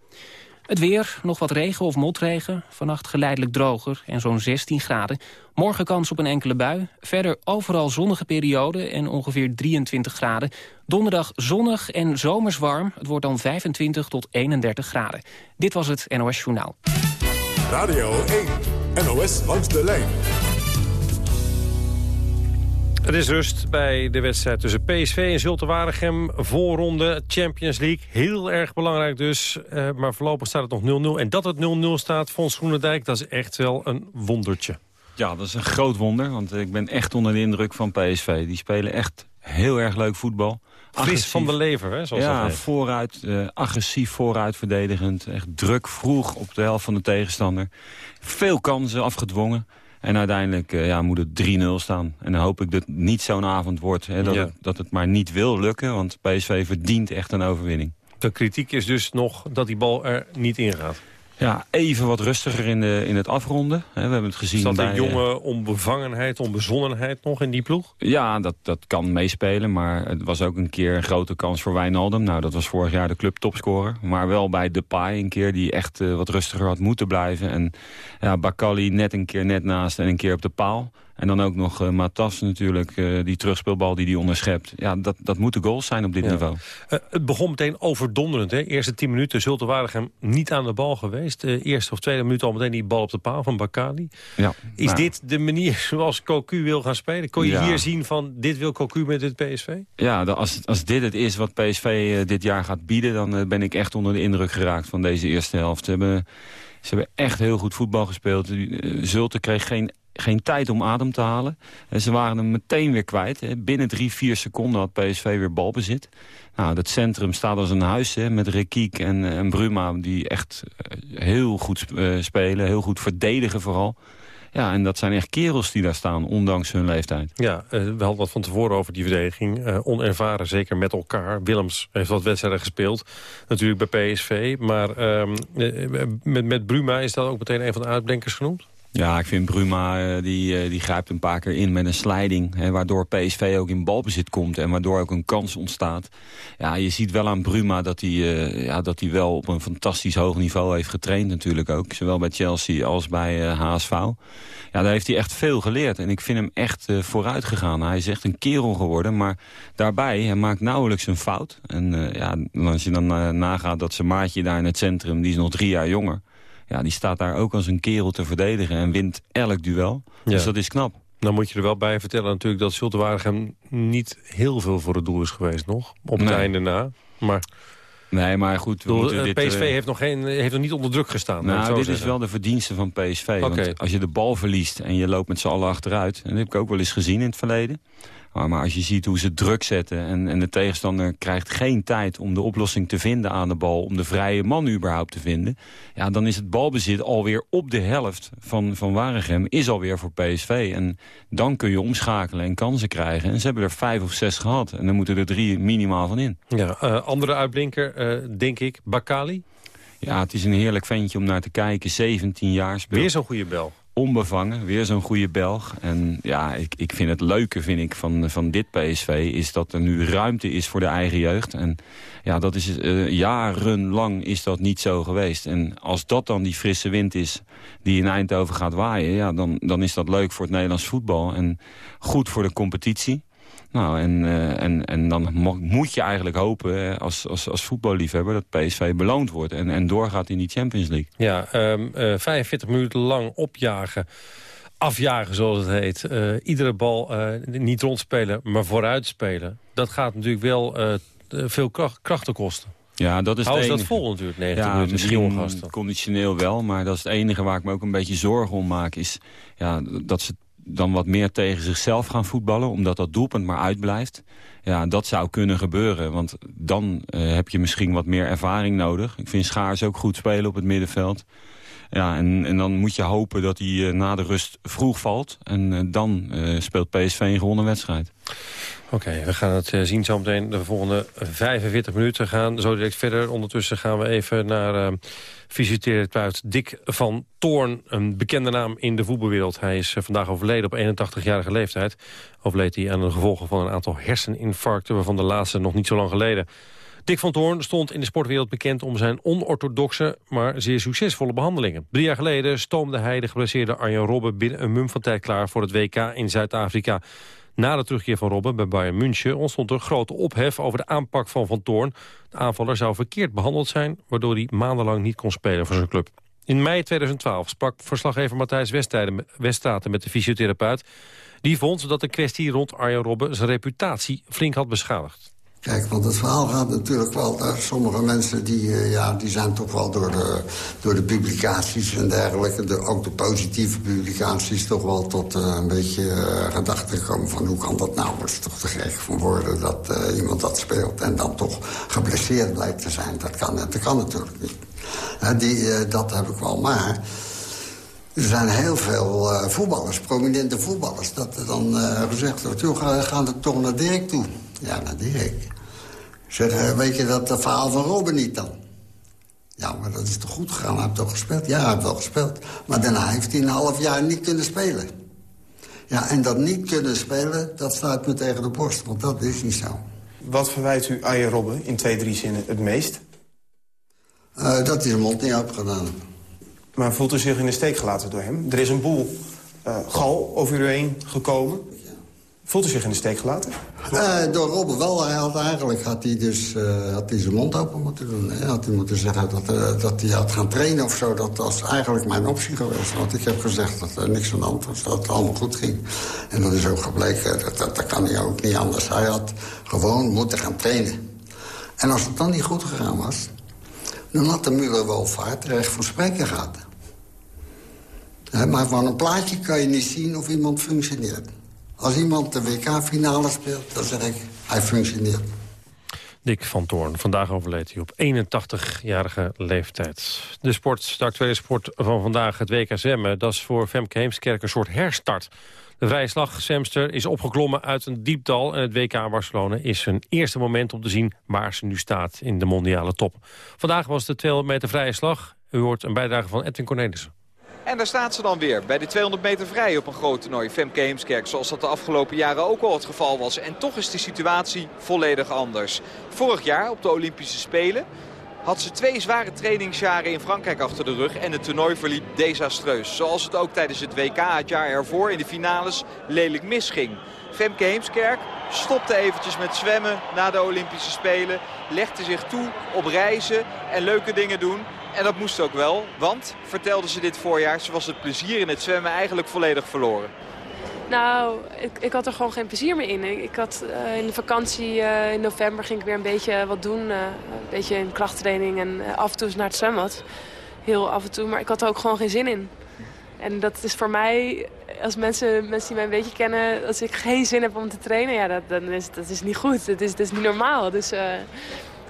Speaker 4: Het weer, nog wat regen of motregen. Vannacht geleidelijk droger en zo'n 16 graden. Morgen kans op een enkele bui. Verder overal zonnige periode en ongeveer 23 graden. Donderdag zonnig en zomers warm. Het wordt dan 25 tot 31 graden. Dit was het NOS Journaal.
Speaker 5: Radio 1, NOS langs de lijn.
Speaker 6: Het is rust bij de wedstrijd tussen PSV en Zulte Waregem. Voorronde Champions League. Heel erg belangrijk dus. Uh, maar voorlopig staat het nog 0-0. En dat het 0-0 staat, Fons Groenendijk, dat is echt wel een wondertje.
Speaker 7: Ja, dat is een groot wonder. Want ik ben echt onder de indruk van PSV. Die spelen echt heel erg leuk voetbal.
Speaker 6: Fris van de lever, hè, zoals
Speaker 7: ja,
Speaker 6: dat
Speaker 7: vooruit, uh, agressief vooruit verdedigend. Echt druk vroeg op de helft van de tegenstander. Veel kansen afgedwongen. En uiteindelijk uh, ja, moet het 3-0 staan. En dan hoop ik dat het niet zo'n avond wordt. Hè, dat, het, dat het maar niet wil lukken. Want PSV verdient echt een overwinning.
Speaker 6: De kritiek is dus nog dat die bal er niet in gaat.
Speaker 7: Ja, even wat rustiger in, de, in het afronden. we hebben het gezien
Speaker 6: Is dat
Speaker 7: bij,
Speaker 6: een jonge onbevangenheid, onbezonnenheid nog in die ploeg?
Speaker 7: Ja, dat, dat kan meespelen. Maar het was ook een keer een grote kans voor Wijnaldum. Nou, dat was vorig jaar de club topscorer. Maar wel bij Depay een keer die echt uh, wat rustiger had moeten blijven. En ja, Bakali net een keer net naast en een keer op de paal. En dan ook nog uh, Matas natuurlijk, uh, die terugspeelbal die hij onderschept. Ja, dat, dat moeten goals zijn op dit
Speaker 6: Ja.
Speaker 7: niveau.
Speaker 6: Uh, het begon meteen overdonderend. Hè? Eerste tien minuten Zulte Waregem niet aan de bal geweest. eerste of tweede minuut al meteen die bal op de paal van Bakali.
Speaker 7: Ja,
Speaker 6: Is
Speaker 7: nou,
Speaker 6: dit de manier zoals Cocu wil gaan spelen? Kon je
Speaker 7: Ja.
Speaker 6: hier zien van dit wil Cocu met dit PSV?
Speaker 7: Ja, als, als dit het is wat PSV eh, dit jaar gaat bieden... dan eh, ben ik echt onder de indruk geraakt van deze eerste helft. Ze hebben, ze hebben echt heel goed voetbal gespeeld. Eh, Zulte kreeg geen, geen tijd om adem te halen. En ze waren hem meteen weer kwijt. Hè. Binnen drie, vier seconden had PSV weer balbezit. Nou, dat centrum staat als een huis hè, met Rekiek en, eh, en Bruma... die echt eh, heel goed eh, spelen, heel goed verdedigen vooral. Ja, en dat zijn echt kerels die daar staan, ondanks hun leeftijd.
Speaker 6: Ja, eh, we hadden wat van tevoren over die verdediging. Eh, onervaren, zeker met elkaar. Willems heeft wat wedstrijden gespeeld. Natuurlijk bij PSV. Maar ehm, eh, met, met Bruma is dat ook meteen een van de uitblinkers genoemd?
Speaker 7: Ja, ik vind Bruma, eh, die, eh, die grijpt een paar keer in met een sliding. Hè, waardoor PSV ook in balbezit komt en waardoor ook een kans ontstaat. Ja, je ziet wel aan Bruma dat hij, eh, ja, dat hij wel op een fantastisch hoog niveau heeft getraind natuurlijk ook. Zowel bij Chelsea als bij eh, HSV. Ja, daar heeft hij echt veel geleerd. En ik vind hem echt eh, vooruit gegaan. Hij is echt een kerel geworden. Maar daarbij, hij maakt nauwelijks een fout. En ja, als je dan nagaat dat zijn maatje daar in het centrum... die is nog drie jaar jonger. Ja, die staat daar ook als een kerel te verdedigen. En wint elk duel. Dus dat is knap.
Speaker 6: Dan moet je er wel bij vertellen natuurlijk dat Zulte Waregem niet heel veel voor het doel is geweest nog. Op het
Speaker 7: Nee.
Speaker 6: einde na. Maar
Speaker 7: Nee, maar goed, we
Speaker 6: eh,
Speaker 7: dit...
Speaker 6: PSV
Speaker 7: eh,
Speaker 6: heeft, nog geen, heeft nog niet onder druk gestaan.
Speaker 7: Nou, dit
Speaker 6: zeggen.
Speaker 7: is wel de verdienste van PSV. Want als je de bal verliest en je loopt met z'n allen achteruit... en dat heb ik ook wel eens gezien in het verleden... Maar, maar als je ziet hoe ze druk zetten en, en de tegenstander krijgt geen tijd om de oplossing te vinden aan de bal, om de vrije man überhaupt te vinden, ja, dan is het balbezit alweer op de helft van, van Waregem, is alweer voor PSV. En dan kun je omschakelen en kansen krijgen. En ze hebben er vijf of zes gehad en dan moeten er drie minimaal van in.
Speaker 6: Ja, eh, andere uitblinker, eh, denk ik, Bakali.
Speaker 7: Ja, het is een heerlijk ventje om naar te kijken. 17 jaar speelt
Speaker 6: Weer zo'n goede bel.
Speaker 7: Onbevangen. Weer zo'n goede Belg. En ja, ik, ik vind het leuke vind ik, van, van dit PSV... is dat er nu ruimte is voor de eigen jeugd. En ja, dat is eh, jarenlang is dat niet zo geweest. En als dat dan die frisse wind is die in Eindhoven gaat waaien... Ja, dan, dan is dat leuk voor het Nederlands voetbal. En goed voor de competitie. Nou, en, eh, en, en dan mo- moet je eigenlijk hopen eh, als, als, als voetballiefhebber... dat PSV beloond wordt en, en doorgaat in die Champions League.
Speaker 6: Ja, ehm, eh, 45 minuten lang opjagen. Afjagen, zoals het heet. Eh, iedere bal eh, niet rondspelen, maar vooruit spelen. Dat gaat natuurlijk wel eh, veel kracht, krachten kosten.
Speaker 7: Ja, dat is
Speaker 6: Houden
Speaker 7: het
Speaker 6: dat vol natuurlijk, 90
Speaker 7: Ja,
Speaker 6: minuten,
Speaker 7: misschien conditioneel wel, maar dat is het enige waar ik me ook een beetje zorgen om maak. Is ja, dat ze dan wat meer tegen zichzelf gaan voetballen, omdat dat doelpunt maar uitblijft. Ja, dat zou kunnen gebeuren, want dan eh, heb je misschien wat meer ervaring nodig. Ik vind Schaars ook goed spelen op het middenveld. Ja, en, en dan moet je hopen dat hij eh, na de rust vroeg valt. En eh, dan eh, speelt PSV een gewonnen wedstrijd.
Speaker 6: Oké, we gaan het zien zometeen de volgende 45 minuten. gaan zo direct verder. Ondertussen gaan we even naar fysiotherapeut Dick van Toorn. Een bekende naam in de voetbalwereld. Hij is vandaag overleden op 81-jarige leeftijd. Overleed hij aan de gevolgen van een aantal herseninfarcten... waarvan de laatste nog niet zo lang geleden. Dick van Toorn stond in de sportwereld bekend om zijn onorthodoxe, maar zeer succesvolle behandelingen. Drie jaar geleden stoomde hij de geblesseerde Arjen Robben binnen een mum van tijd klaar voor het WK in Zuid-Afrika. Na de terugkeer van Robben bij Bayern München ontstond er grote ophef over de aanpak van Van Toorn. De aanvaller zou verkeerd behandeld zijn, waardoor hij maandenlang niet kon spelen voor zijn club. In mei 2012 sprak verslaggever Matthijs Weststraten met de fysiotherapeut. Die vond dat de kwestie rond Arjen Robben zijn reputatie flink had beschadigd.
Speaker 8: Kijk, want het verhaal gaat natuurlijk wel... Sommige mensen die, uh, ja, die zijn toch wel door de, door de publicaties en dergelijke... De, ook de positieve publicaties toch wel tot uh, een beetje gedachten gekomen... van hoe kan dat nou? Dat is toch te gek van woorden dat iemand dat speelt... en dan toch geblesseerd blijkt te zijn. Dat kan, dat kan natuurlijk niet. die, dat heb ik wel, maar... Er zijn heel veel voetballers, prominente voetballers... dat er dan gezegd wordt, joh, ga, ga toch naar Dirk toe. Ja, naar Dirk. Zeg, uh, weet je dat verhaal van Robben niet dan? Ja, maar dat is toch goed gegaan? Hij heeft toch gespeeld? Ja, hij heeft wel gespeeld. Maar daarna heeft hij een half jaar niet kunnen spelen. Ja, en dat niet kunnen spelen, dat staat me tegen de borst. Want dat is niet zo.
Speaker 9: Wat verwijt u Arjen Robben in twee, drie zinnen het meest?
Speaker 8: dat hij zijn mond niet heeft gedaan.
Speaker 9: Maar voelt u zich in de steek gelaten door hem? Er is een boel uh, gal over u heen gekomen. Voelt u zich in de steek gelaten?
Speaker 8: Uh, door Robben wel. Hij had, eigenlijk had hij dus uh, had hij zijn mond open moeten doen. Hij had hij moeten zeggen dat, uh, dat hij had gaan trainen of zo. Dat was eigenlijk mijn optie geweest. Want ik heb gezegd dat er niks aan de hand was. Dat het allemaal goed ging. En dat is ook gebleken. Dat, dat, dat kan hij ook niet anders. Hij had gewoon moeten gaan trainen. En als het dan niet goed gegaan was... dan had de Muller wel vaart recht van spreken gehad. maar van een plaatje kan je niet zien of iemand functioneert. Als iemand de WK-finale speelt, dan zeg ik, hij functioneert.
Speaker 6: Dick van Toorn. Vandaag overleed hij op 81-jarige leeftijd. De sport, de actuele sport van vandaag, het WK zwemmen... dat is voor Femke Heemskerk een soort herstart. De vrije slag Semster is opgeklommen uit een diepdal... en het WK Barcelona is zijn eerste moment om te zien... waar ze nu staat in de mondiale top. Vandaag was de 200 meter vrije slag. U hoort een bijdrage van Edwin Cornelissen.
Speaker 10: En daar staat ze dan weer bij de 200 meter vrij op een groot toernooi. Femke Heemskerk, zoals dat de afgelopen jaren ook al het geval was. En toch is de situatie volledig anders. Vorig jaar op de Olympische Spelen had ze twee zware trainingsjaren in Frankrijk achter de rug. En het toernooi verliep desastreus. Zoals het ook tijdens het WK het jaar ervoor in de finales lelijk misging. Femke Heemskerk stopte eventjes met zwemmen na de Olympische Spelen. Legde zich toe op reizen en leuke dingen doen. En dat moest ook wel, want, vertelde ze dit voorjaar... ze was het plezier in het zwemmen eigenlijk volledig verloren.
Speaker 11: Nou, ik, ik had er gewoon geen plezier meer in. Ik, had uh, in de vakantie uh, in november ging ik weer een beetje wat doen. Uh, een beetje in krachttraining en af en toe naar het zwembad. Heel af en toe, maar ik had er ook gewoon geen zin in. En dat is voor mij, als mensen, mensen die mij een beetje kennen... als ik geen zin heb om te trainen, ja, dat, dan is, dat is niet goed. Dat is, dat is niet normaal. Dus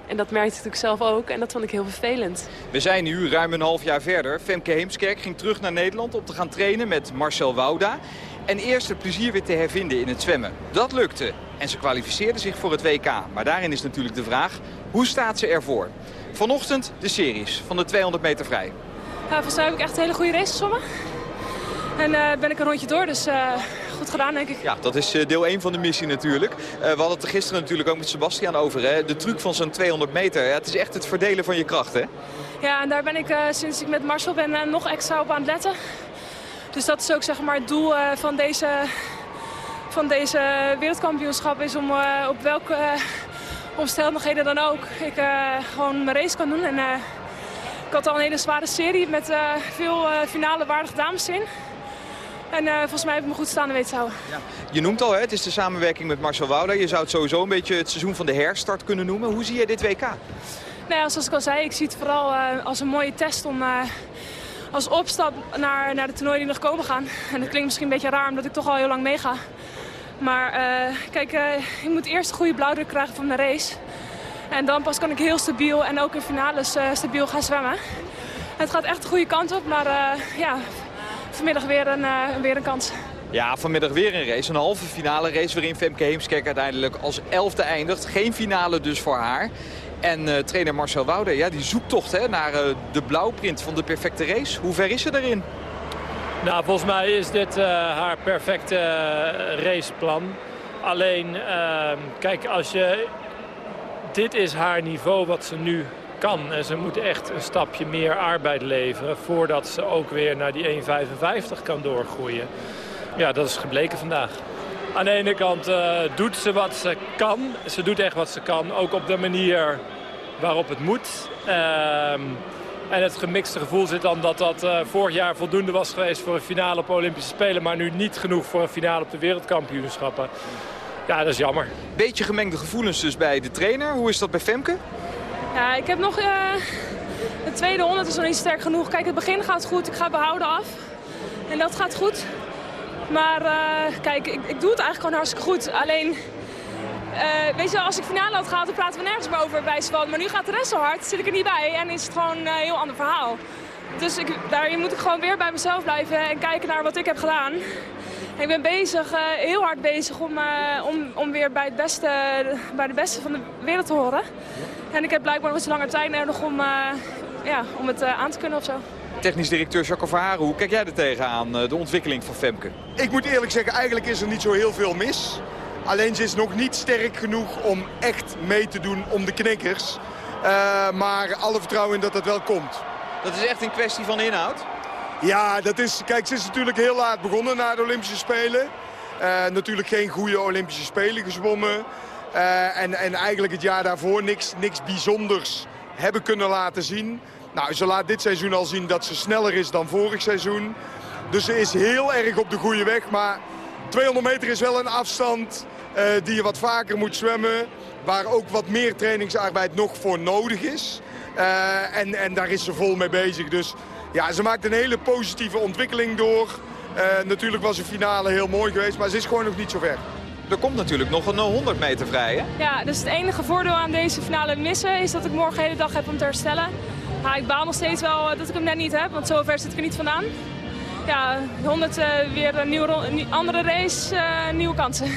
Speaker 11: en dat merkte ik natuurlijk zelf ook en dat vond ik heel vervelend.
Speaker 10: We zijn nu ruim een half jaar verder. Femke Heemskerk ging terug naar Nederland om te gaan trainen met Marcel Wouda. En eerst het plezier weer te hervinden in het zwemmen. Dat lukte. En ze kwalificeerde zich voor het WK. Maar daarin is natuurlijk de vraag, hoe staat ze ervoor? Vanochtend de series van de 200 meter vrij.
Speaker 11: Ja, volgens mij heb ik echt een hele goede race gezwommen. En uh, ben ik een rondje door, dus uh, goed gedaan denk ik.
Speaker 10: Ja, dat is eh, deel 1 van de missie natuurlijk. we hadden het er gisteren natuurlijk ook met Sebastian over. Hè? De truc van zo'n 200 meter. Het is echt het verdelen van je kracht, hè?
Speaker 11: Ja, en daar ben ik sinds ik met Marcel ben nog extra op aan het letten. Dus dat is ook zeg maar, het doel van, deze, van deze wereldkampioenschap. Is om op welke omstandigheden dan ook ik gewoon mijn race kan doen. En, ik had al een hele zware serie met veel finale waardige dames in. En uh, volgens mij heb ik me goed staande weten te houden. Ja.
Speaker 10: Je noemt al, hè, het is de samenwerking met Marcel Wouda. Je zou het sowieso een beetje het seizoen van de herstart kunnen noemen. Hoe zie je dit WK?
Speaker 11: Nou ja, zoals ik al zei, ik zie het vooral uh, als een mooie test om uh, als opstap naar, naar de toernooi die nog komen gaan. En dat klinkt misschien een beetje raar, omdat ik toch al heel lang meega. Maar kijk, ik moet eerst een goede blauwdruk krijgen van de race. En dan pas kan ik heel stabiel en ook in finales stabiel gaan zwemmen. Het gaat echt de goede kant op, maar ja, vanmiddag weer een, uh, weer een kans.
Speaker 10: Ja, vanmiddag weer een race. Een halve finale race waarin Femke Heemskerk uiteindelijk als elfde eindigt. Geen finale dus voor haar. En uh, trainer Marcel Woude, ja, die zoektocht hè, naar uh, de blauwprint van de perfecte race. Hoe ver is ze erin?
Speaker 12: Nou, volgens mij is dit haar perfecte raceplan. Alleen, ehm, kijk, als je... Dit is haar niveau wat ze nu kan. En ze moet echt een stapje meer arbeid leveren voordat ze ook weer naar die 1,55 kan doorgroeien. Ja, dat is gebleken vandaag. Aan de ene kant uh, doet ze wat ze kan. Ze doet echt wat ze kan, ook op de manier waarop het moet. Uh, en het gemixte gevoel zit dan dat dat uh, vorig jaar voldoende was geweest voor een finale op Olympische Spelen... maar nu niet genoeg voor een finale op de wereldkampioenschappen. Ja, dat is jammer.
Speaker 10: Beetje gemengde gevoelens dus bij de trainer. Hoe is dat bij Femke?
Speaker 11: Ja, ik heb nog... Uh, de tweede 100 is nog niet sterk genoeg. Kijk, het begin gaat goed. Ik ga behouden af. En dat gaat goed. Maar uh, kijk, ik, ik, doe het eigenlijk gewoon hartstikke goed. Alleen, uh, weet je, als ik finale had gehaald, dan praten we nergens over bij Swan. Maar nu gaat de rest zo hard, zit ik er niet bij en is het gewoon een heel ander verhaal. Dus ik, daarin moet ik gewoon weer bij mezelf blijven en kijken naar wat ik heb gedaan. Ik ben bezig, heel hard bezig om, om, om weer bij, het beste, bij de beste van de wereld te horen. En ik heb blijkbaar nog eens langer tijd nodig om, uh, ja, om het aan te kunnen of zo.
Speaker 10: Technisch directeur Jacques Verharen, hoe kijk jij er tegenaan, de ontwikkeling van Femke?
Speaker 13: Ik moet eerlijk zeggen, eigenlijk is er niet zo heel veel mis. Alleen ze is nog niet sterk genoeg om echt mee te doen om de knikkers. maar alle vertrouwen in dat dat wel komt.
Speaker 10: Dat is echt een kwestie van inhoud?
Speaker 13: Ja, dat is, kijk, ze is natuurlijk heel laat begonnen na de Olympische Spelen. natuurlijk geen goede Olympische Spelen gezwommen. En, en eigenlijk het jaar daarvoor niks, niks bijzonders hebben kunnen laten zien. Nou, ze laat dit seizoen al zien dat ze sneller is dan vorig seizoen. Dus ze is heel erg op de goede weg. Maar 200 meter is wel een afstand uh, die je wat vaker moet zwemmen. Waar ook wat meer trainingsarbeid nog voor nodig is. Uh, en, en daar is ze vol mee bezig. Dus ja, ze maakt een hele positieve ontwikkeling door. Natuurlijk was de finale heel mooi geweest, maar ze is gewoon nog niet zo ver.
Speaker 10: Er komt natuurlijk nog een 100 meter vrij, hè?
Speaker 11: Ja, dus het enige voordeel aan deze finale missen is dat ik morgen de hele dag heb om te herstellen. Maar ik baal nog steeds wel dat ik hem net niet heb, want zover zit ik er niet vandaan. Ja, 100 uh, weer een, nieuwe, een andere race, uh, nieuwe kansen.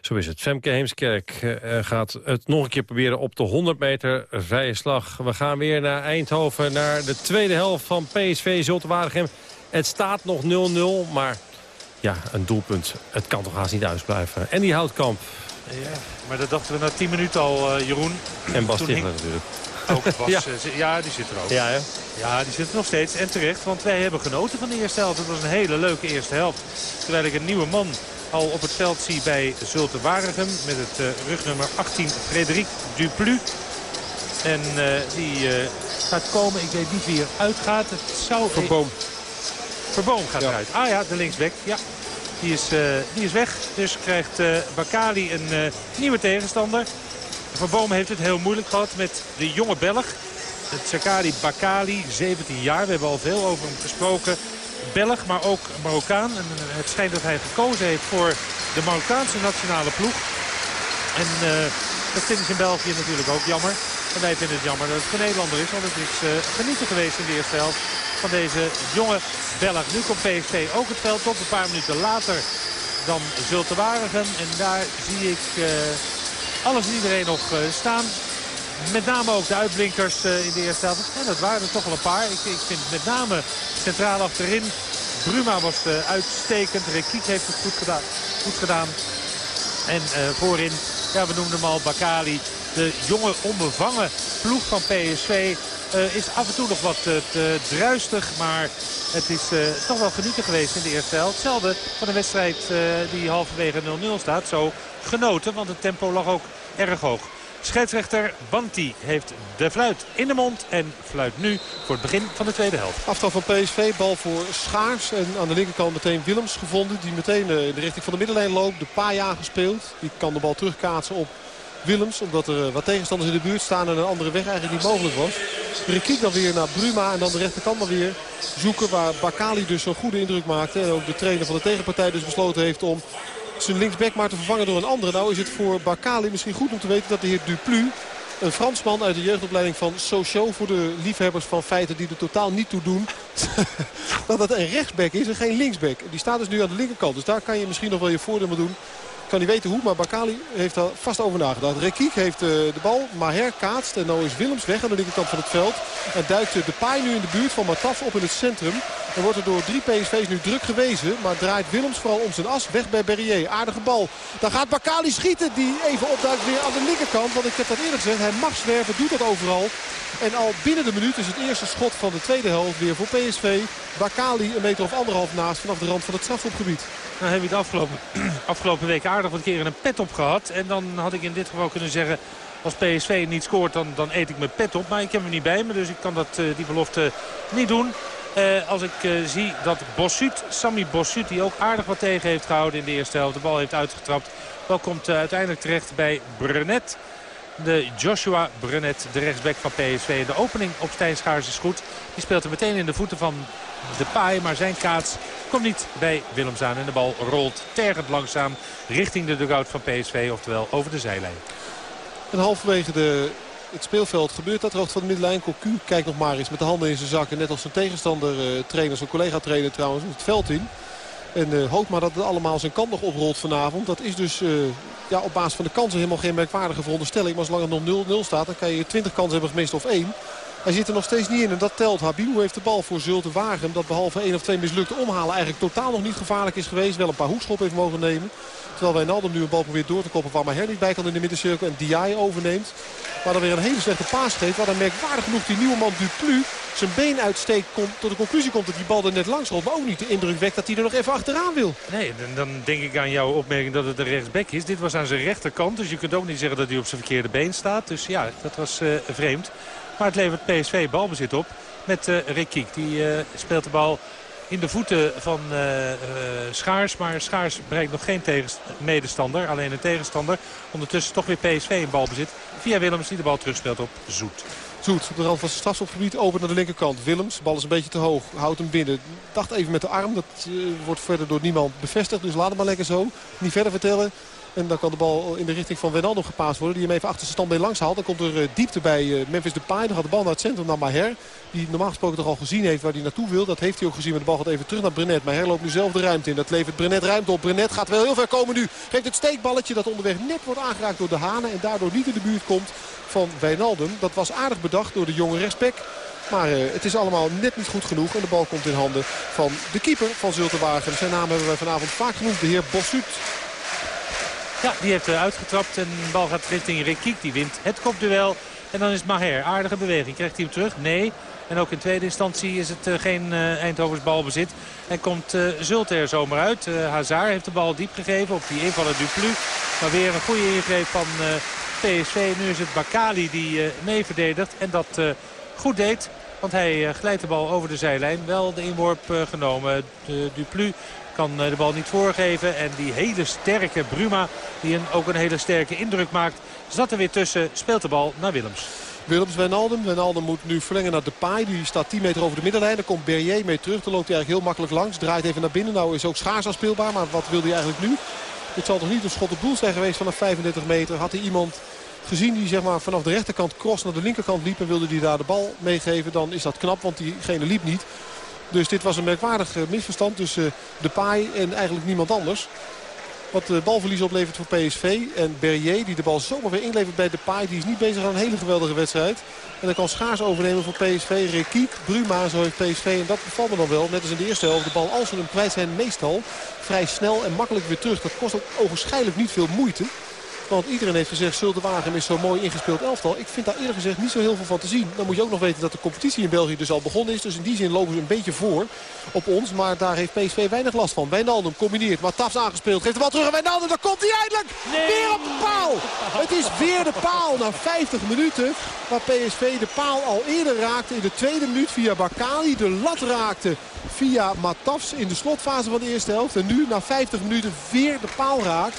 Speaker 6: Zo is het. Femke Heemskerk uh, gaat het nog een keer proberen op de 100 meter vrije slag. We gaan weer naar Eindhoven, naar de tweede helft van PSV Zulte Waregem. Het staat nog 0-0, maar ja, een doelpunt. Het kan toch haast niet uitblijven. En die Houtkamp.
Speaker 2: Ja, maar dat dachten we na 10 minuten al, uh, Jeroen.
Speaker 6: En Bas natuurlijk.
Speaker 2: Ook ja. Uh, ja. die zit er ook.
Speaker 6: Ja, hè?
Speaker 2: ja, die zit er nog steeds. En terecht, want wij hebben genoten van de eerste helft. Het was een hele leuke eerste helft. Terwijl ik een nieuwe man al op het veld zie bij Zulte Waregem. Met het uh, rugnummer 18, Frederik Duplu. En uh, die gaat komen. Ik weet niet wie er uitgaat. Het zou...
Speaker 6: Verboom.
Speaker 2: Verboom gaat ja. eruit. Ah ja, de linksback. Ja, die is, uh, die is weg. Dus krijgt uh, Bakali een uh, nieuwe tegenstander. Verboom heeft het heel moeilijk gehad met de jonge Belg. Het Sakari Bakali, 17 jaar. We hebben al veel over hem gesproken. Belg, maar ook Marokkaan. En het schijnt dat hij gekozen heeft voor de Marokkaanse nationale ploeg. En dat vinden ze in België natuurlijk ook jammer. En wij vinden het jammer dat het een Nederlander is. Want het is genieten geweest in de eerste helft van deze jonge Belg. Nu komt PSV ook het veld op. Een paar minuten later dan Zulte Waregem. En daar zie ik uh, alles en iedereen nog uh, staan. Met name ook de uitblinkers uh, in de eerste helft. En dat waren er toch wel een paar. Ik, ik vind met name centraal achterin. Bruma was uitstekend. Rekiek heeft het goed gedaan. Goed gedaan. En voorin, ja, we noemden hem al Bakali. De jonge onbevangen ploeg van PSV is af en toe nog wat te druistig. Maar het is uh, toch wel genieten geweest in de eerste helft. Hetzelfde van een wedstrijd die halverwege 0-0 staat. Zo genoten, want het tempo lag ook erg hoog. Scheidsrechter Banti heeft de fluit in de mond en fluit nu voor het begin van de tweede helft.
Speaker 1: Afstand van PSV, bal voor Schaars en aan de linkerkant meteen Willems gevonden. Die meteen in de richting van de middenlijn loopt. De Paja gespeeld. Die kan de bal terugkaatsen op Willems. Omdat er wat tegenstanders in de buurt staan en een andere weg eigenlijk niet mogelijk was. Rekiek dan weer naar Bruma en dan de rechterkant maar weer zoeken. Waar Bakali dus zo'n goede indruk maakte. En ook de trainer van de tegenpartij dus besloten heeft om zijn linksback maar te vervangen door een andere. Nou is het voor Bakali misschien goed om te weten dat de heer Duplu... Een Fransman uit de jeugdopleiding van Sochaux voor de liefhebbers van feiten die er totaal niet toe doen. dat het een rechtsback is en geen linksback. Die staat dus nu aan de linkerkant. Dus daar kan je misschien nog wel je voordeel mee doen kan niet weten hoe, maar Bakali heeft daar vast over nagedacht. Rekiek heeft uh, de bal, Maher kaatst en nu is Willems weg aan de linkerkant van het veld. En duikt de paai nu in de buurt van Mataf op in het centrum. En wordt er door drie PSV's nu druk gewezen. Maar draait Willems vooral om zijn as weg bij Berrier. Aardige bal. Dan gaat Bakali schieten die even opduikt weer aan de linkerkant. Want ik heb dat eerder gezegd, hij mag zwerven, doet dat overal. En al binnen de minuut is het eerste schot van de tweede helft weer voor PSV. Bakali een meter of anderhalf naast vanaf de rand van het strafschopgebied.
Speaker 2: Nou heb je de afgelopen, afgelopen week aardig wat keren een pet op gehad. En dan had ik in dit geval kunnen zeggen... Als PSV niet scoort, dan, dan eet ik mijn pet op. Maar ik heb hem niet bij me, dus ik kan dat, uh, die belofte niet doen. Uh, als ik uh, zie dat Bossut, Sami Bossut, die ook aardig wat tegen heeft gehouden in de eerste helft. De bal heeft uitgetrapt. Wel komt uiteindelijk terecht bij Brenet. De Joshua Brunet, de rechtsback van PSV. De opening op Stijn Schaars is goed. Die speelt er meteen in de voeten van de paai. Maar zijn kaats komt niet bij Willems aan. En de bal rolt tergend langzaam richting de dugout van PSV. Oftewel over de zijlijn.
Speaker 1: En halverwege de, het speelveld gebeurt dat. Hoogte van de middenlijn. Cocu kijkt nog maar eens met de handen in zijn zakken. Net als zijn tegenstander, uh, trainer, zijn collega-trainer trouwens, het veld in. En uh, maar dat het allemaal zijn kant nog oprolt vanavond. Dat is dus uh, ja, op basis van de kansen helemaal geen merkwaardige veronderstelling. Maar zolang het nog 0-0 staat, dan kan je 20 kansen hebben gemist of één. Hij zit er nog steeds niet in en dat telt. Habibou heeft de bal voor Zulte Wagen. Dat behalve één of twee mislukte omhalen eigenlijk totaal nog niet gevaarlijk is geweest. Wel een paar hoekschoppen heeft mogen nemen. Terwijl Wijnaldum nu een bal probeert door te koppen waar Maher niet bij kan in de middencirkel. En Diaye overneemt. Maar dan weer een hele slechte paas geeft. Waar dan merkwaardig genoeg die nieuwe man Duplu zijn been uitsteekt. Komt, tot de conclusie komt dat die bal er net langs rolt. Maar ook niet de indruk wekt dat hij er nog even achteraan wil.
Speaker 2: Nee, dan denk ik aan jouw opmerking dat het een rechtsback is. Dit was aan zijn rechterkant. Dus je kunt ook niet zeggen dat hij op zijn verkeerde been staat. Dus ja, dat was uh, vreemd. Maar het levert PSV balbezit op met uh, Rekiek. Die uh, speelt de bal in de voeten van uh, Schaars. Maar Schaars bereikt nog geen medestander. Alleen een tegenstander. Ondertussen toch weer PSV in balbezit. Via Willems die de bal terugspeelt op Zoet.
Speaker 1: Zoet op de rand van zijn strafschopgebied. Open naar de linkerkant. Willems. Bal is een beetje te hoog. Houdt hem binnen. Dacht even met de arm. Dat wordt verder door niemand bevestigd. Dus laat hem maar lekker zo. Niet verder vertellen. En dan kan de bal in de richting van Wijnaldum gepaast worden. Die hem even achter zijn standbeen langs haalt. Dan komt er uh, diepte bij uh, Memphis Depay. Dan gaat de bal naar het centrum naar Maher. Die normaal gesproken toch al gezien heeft waar hij naartoe wil. Dat heeft hij ook gezien. Maar de bal gaat even terug naar Brenet. Maher loopt nu zelf de ruimte in. Dat levert Brenet ruimte op. Brenet gaat wel heel ver komen nu. Geeft het steekballetje dat onderweg net wordt aangeraakt door de Hanen. En daardoor niet in de buurt komt van Wijnaldum. Dat was aardig bedacht door de jonge rechtsback. Maar uh, het is allemaal net niet goed genoeg. En de bal komt in handen van de keeper van Zultenwagen. Zijn naam hebben wij vanavond vaak genoemd. De heer Bossut.
Speaker 2: Ja, die heeft uitgetrapt. En de bal gaat richting Rekiek. Die wint het kopduel. En dan is Maher. Aardige beweging. Krijgt hij hem terug? Nee. En ook in tweede instantie is het uh, geen uh, Eindhovens balbezit. En komt Zulte er zomaar uit. Hazard heeft de bal diep gegeven op die invaller Duplu. Maar weer een goede ingreep van PSV. Nu is het Bakali die mee verdedigt. En dat goed deed. Want hij glijdt de bal over de zijlijn. Wel de inworp genomen. Duplu kan de bal niet voorgeven. En die hele sterke Bruma, die een, ook een hele sterke indruk maakt, zat er weer tussen. Speelt de bal naar Willems.
Speaker 1: Willems Wijnaldum. Wijnaldum moet nu verlengen naar Depay. Die staat 10 meter over de middenlijn. Daar komt Berrier mee terug. Dan loopt hij eigenlijk heel makkelijk langs. Draait even naar binnen. Nou is ook schaars speelbaar. Maar wat wil hij eigenlijk nu? Dit zal toch niet een schot op doel zijn geweest vanaf 35 meter. Had hij iemand gezien die zeg maar, vanaf de rechterkant cross naar de linkerkant liep. En wilde hij daar de bal meegeven. Dan is dat knap. Want diegene liep niet. Dus dit was een merkwaardig misverstand tussen Depay en eigenlijk niemand anders. Wat de balverlies oplevert voor PSV. En Berrier die de bal zomaar weer inlevert bij Depay. Die is niet bezig aan een hele geweldige wedstrijd. En dan kan Schaars overnemen voor PSV. Rekiek, Bruma, zo heeft PSV. En dat bevalt me dan wel. Net als in de eerste helft. De bal als ze hem kwijt zijn meestal vrij snel en makkelijk weer terug. Dat kost ook ogenschijnlijk niet veel moeite. Want iedereen heeft gezegd, Wagen is zo mooi ingespeeld elftal. Ik vind daar eerlijk gezegd niet zo heel veel van te zien. Dan moet je ook nog weten dat de competitie in België dus al begonnen is. Dus in die zin lopen ze een beetje voor op ons. Maar daar heeft PSV weinig last van. Wijnaldum combineert. Maar Tafs aangespeeld. Geeft de bal terug aan Wijnaldum. Dan komt hij eindelijk. Nee. Weer op de paal. Het is weer de paal na 50 minuten. Waar PSV de paal al eerder raakte. In de tweede minuut via Bakali. De lat raakte via Matafs in de slotfase van de eerste helft. En nu na 50 minuten weer de paal raakt.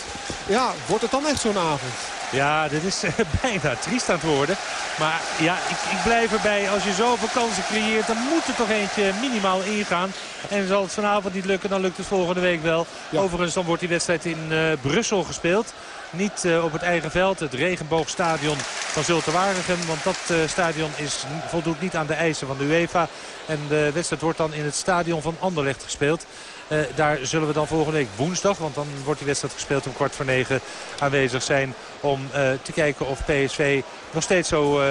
Speaker 1: Ja, wordt het dan echt zo'n avond?
Speaker 2: Ja, dit is bijna triest aan het worden. Maar ja, ik, ik, blijf erbij. Als je zoveel kansen creëert, dan moet er toch eentje minimaal ingaan. En zal het vanavond niet lukken, dan lukt het volgende week wel. Ja. Overigens, dan wordt die wedstrijd in uh, Brussel gespeeld. Niet uh, op het eigen veld, het regenboogstadion van Zulte Waregem. Want dat uh, stadion is, voldoet niet aan de eisen van de UEFA. En de wedstrijd wordt dan in het stadion van Anderlecht gespeeld. Uh, daar zullen we dan volgende week woensdag, want dan wordt die wedstrijd gespeeld om kwart voor negen aanwezig zijn. Om uh, te kijken of PSV nog steeds zo uh,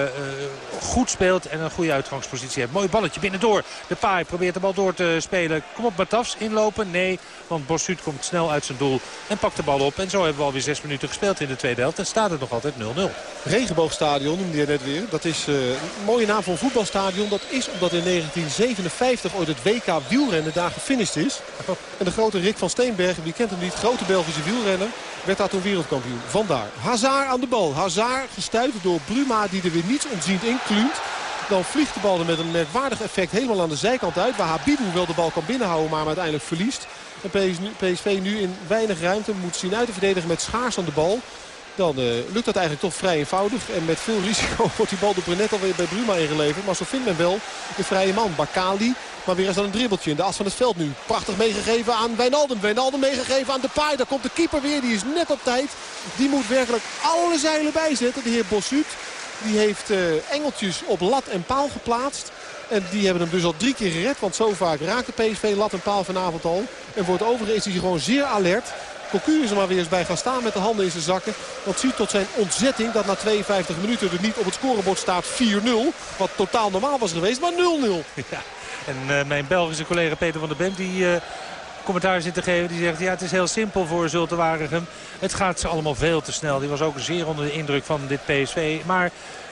Speaker 2: goed speelt en een goede uitgangspositie heeft. Mooi balletje binnendoor. De Paai probeert de bal door te spelen. Kom op Batafs inlopen. Nee, want Bossuut komt snel uit zijn doel en pakt de bal op. En zo hebben we alweer zes minuten gespeeld in de tweede helft. En staat het nog altijd 0-0.
Speaker 1: Regenboogstadion noemde je net weer. Dat is uh, een mooie naam voor een voetbalstadion. Dat is omdat in 1957 ooit het WK wielrennen daar gefinished is. En de grote Rick van Steenbergen, wie kent hem niet, grote Belgische wielrenner, werd daar toen wereldkampioen. Vandaar. Hazard aan de bal. Hazard gestuurd door Bruma die er weer niets ontziend in klunt. Dan vliegt de bal er met een merkwaardig effect helemaal aan de zijkant uit. Waar Habibou wel de bal kan binnenhouden, maar uiteindelijk verliest. En PSV nu in weinig ruimte moet zien uit te verdedigen met schaars aan de bal. Dan uh, lukt dat eigenlijk toch vrij eenvoudig. En met veel risico wordt die bal door Brenet alweer bij Bruma ingeleverd. Maar zo vindt men wel de vrije man. Bakali. Maar weer eens dan een dribbeltje in de as van het veld nu. Prachtig meegegeven aan Wijnaldum. Wijnaldum meegegeven aan de paai. Daar komt de keeper weer. Die is net op tijd. Die moet werkelijk alle zeilen bijzetten. De heer Bossut. Die heeft uh, engeltjes op lat en paal geplaatst. En die hebben hem dus al drie keer gered. Want zo vaak raakt de PSV lat en paal vanavond al. En voor het overige is hij gewoon zeer alert. Cocu is er maar weer eens bij gaan staan met de handen in zijn zakken. Want ziet tot zijn ontzetting dat na 52 minuten er niet op het scorebord staat 4-0. Wat totaal normaal was geweest, maar 0-0.
Speaker 2: Ja. En uh, mijn Belgische collega Peter van der Bent die uh, commentaar zit te geven. Die zegt ja het is heel simpel voor Zulte. Het gaat ze allemaal veel te snel. Die was ook zeer onder de indruk van dit PSV. Maar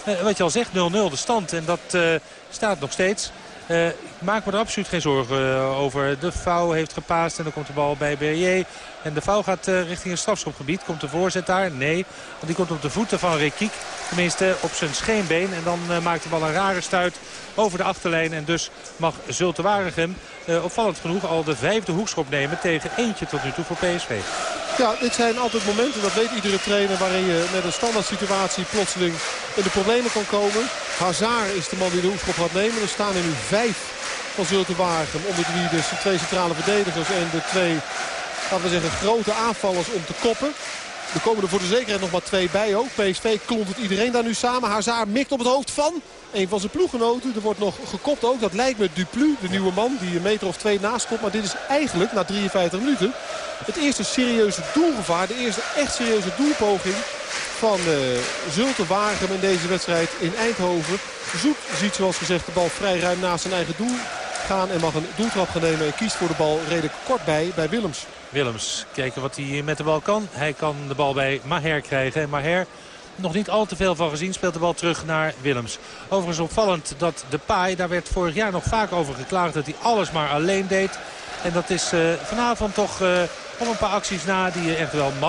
Speaker 2: uh, wat je al zegt 0-0 de stand. En dat staat nog steeds. Ik maak me er absoluut geen zorgen uh, over. De Vouw heeft gepaast en dan komt de bal bij Berrier. En de Vouw gaat uh, richting het strafschopgebied. Komt de voorzet daar? Nee. Want die komt op de voeten van Rekiek. Tenminste op zijn scheenbeen. En dan maakt de bal een rare stuit over de achterlijn. En dus mag Zulte Waregem opvallend genoeg al de vijfde hoekschop nemen. Tegen eentje tot nu toe voor PSV.
Speaker 1: Ja, dit zijn altijd momenten, dat weet iedere trainer, waarin je met een standaard situatie plotseling in de problemen kan komen. Hazard is de man die de hoekschop gaat nemen. Er staan er nu vijf van Zulte Waregem. Onder wie dus de twee centrale verdedigers en de twee, laten we zeggen, grote aanvallers om te koppen. Er komen er voor de zekerheid nog maar twee bij ook. PSV klont het iedereen daar nu samen. Hazard mikt op het hoofd van een van zijn ploeggenoten. Er wordt nog gekopt ook. Dat lijkt me Duplu, de nieuwe man, die een meter of twee naast komt. Maar dit is eigenlijk, na 53 minuten, het eerste serieuze doelgevaar. De eerste echt serieuze doelpoging van uh, Zulte Waregem in deze wedstrijd in Eindhoven. Zoek ziet zoals gezegd de bal vrij ruim naast zijn eigen doel gaan. En mag een doeltrap gaan nemen en kiest voor de bal redelijk kort bij bij Willems.
Speaker 2: Willems, kijken wat hij met de bal kan. Hij kan de bal bij Maher krijgen. En Maher nog niet al te veel van gezien. Speelt de bal terug naar Willems. Overigens opvallend dat de Paai, daar werd vorig jaar nog vaak over geklaagd dat hij alles maar alleen deed. En dat is uh, vanavond toch uh, een paar acties na die je echt wel mag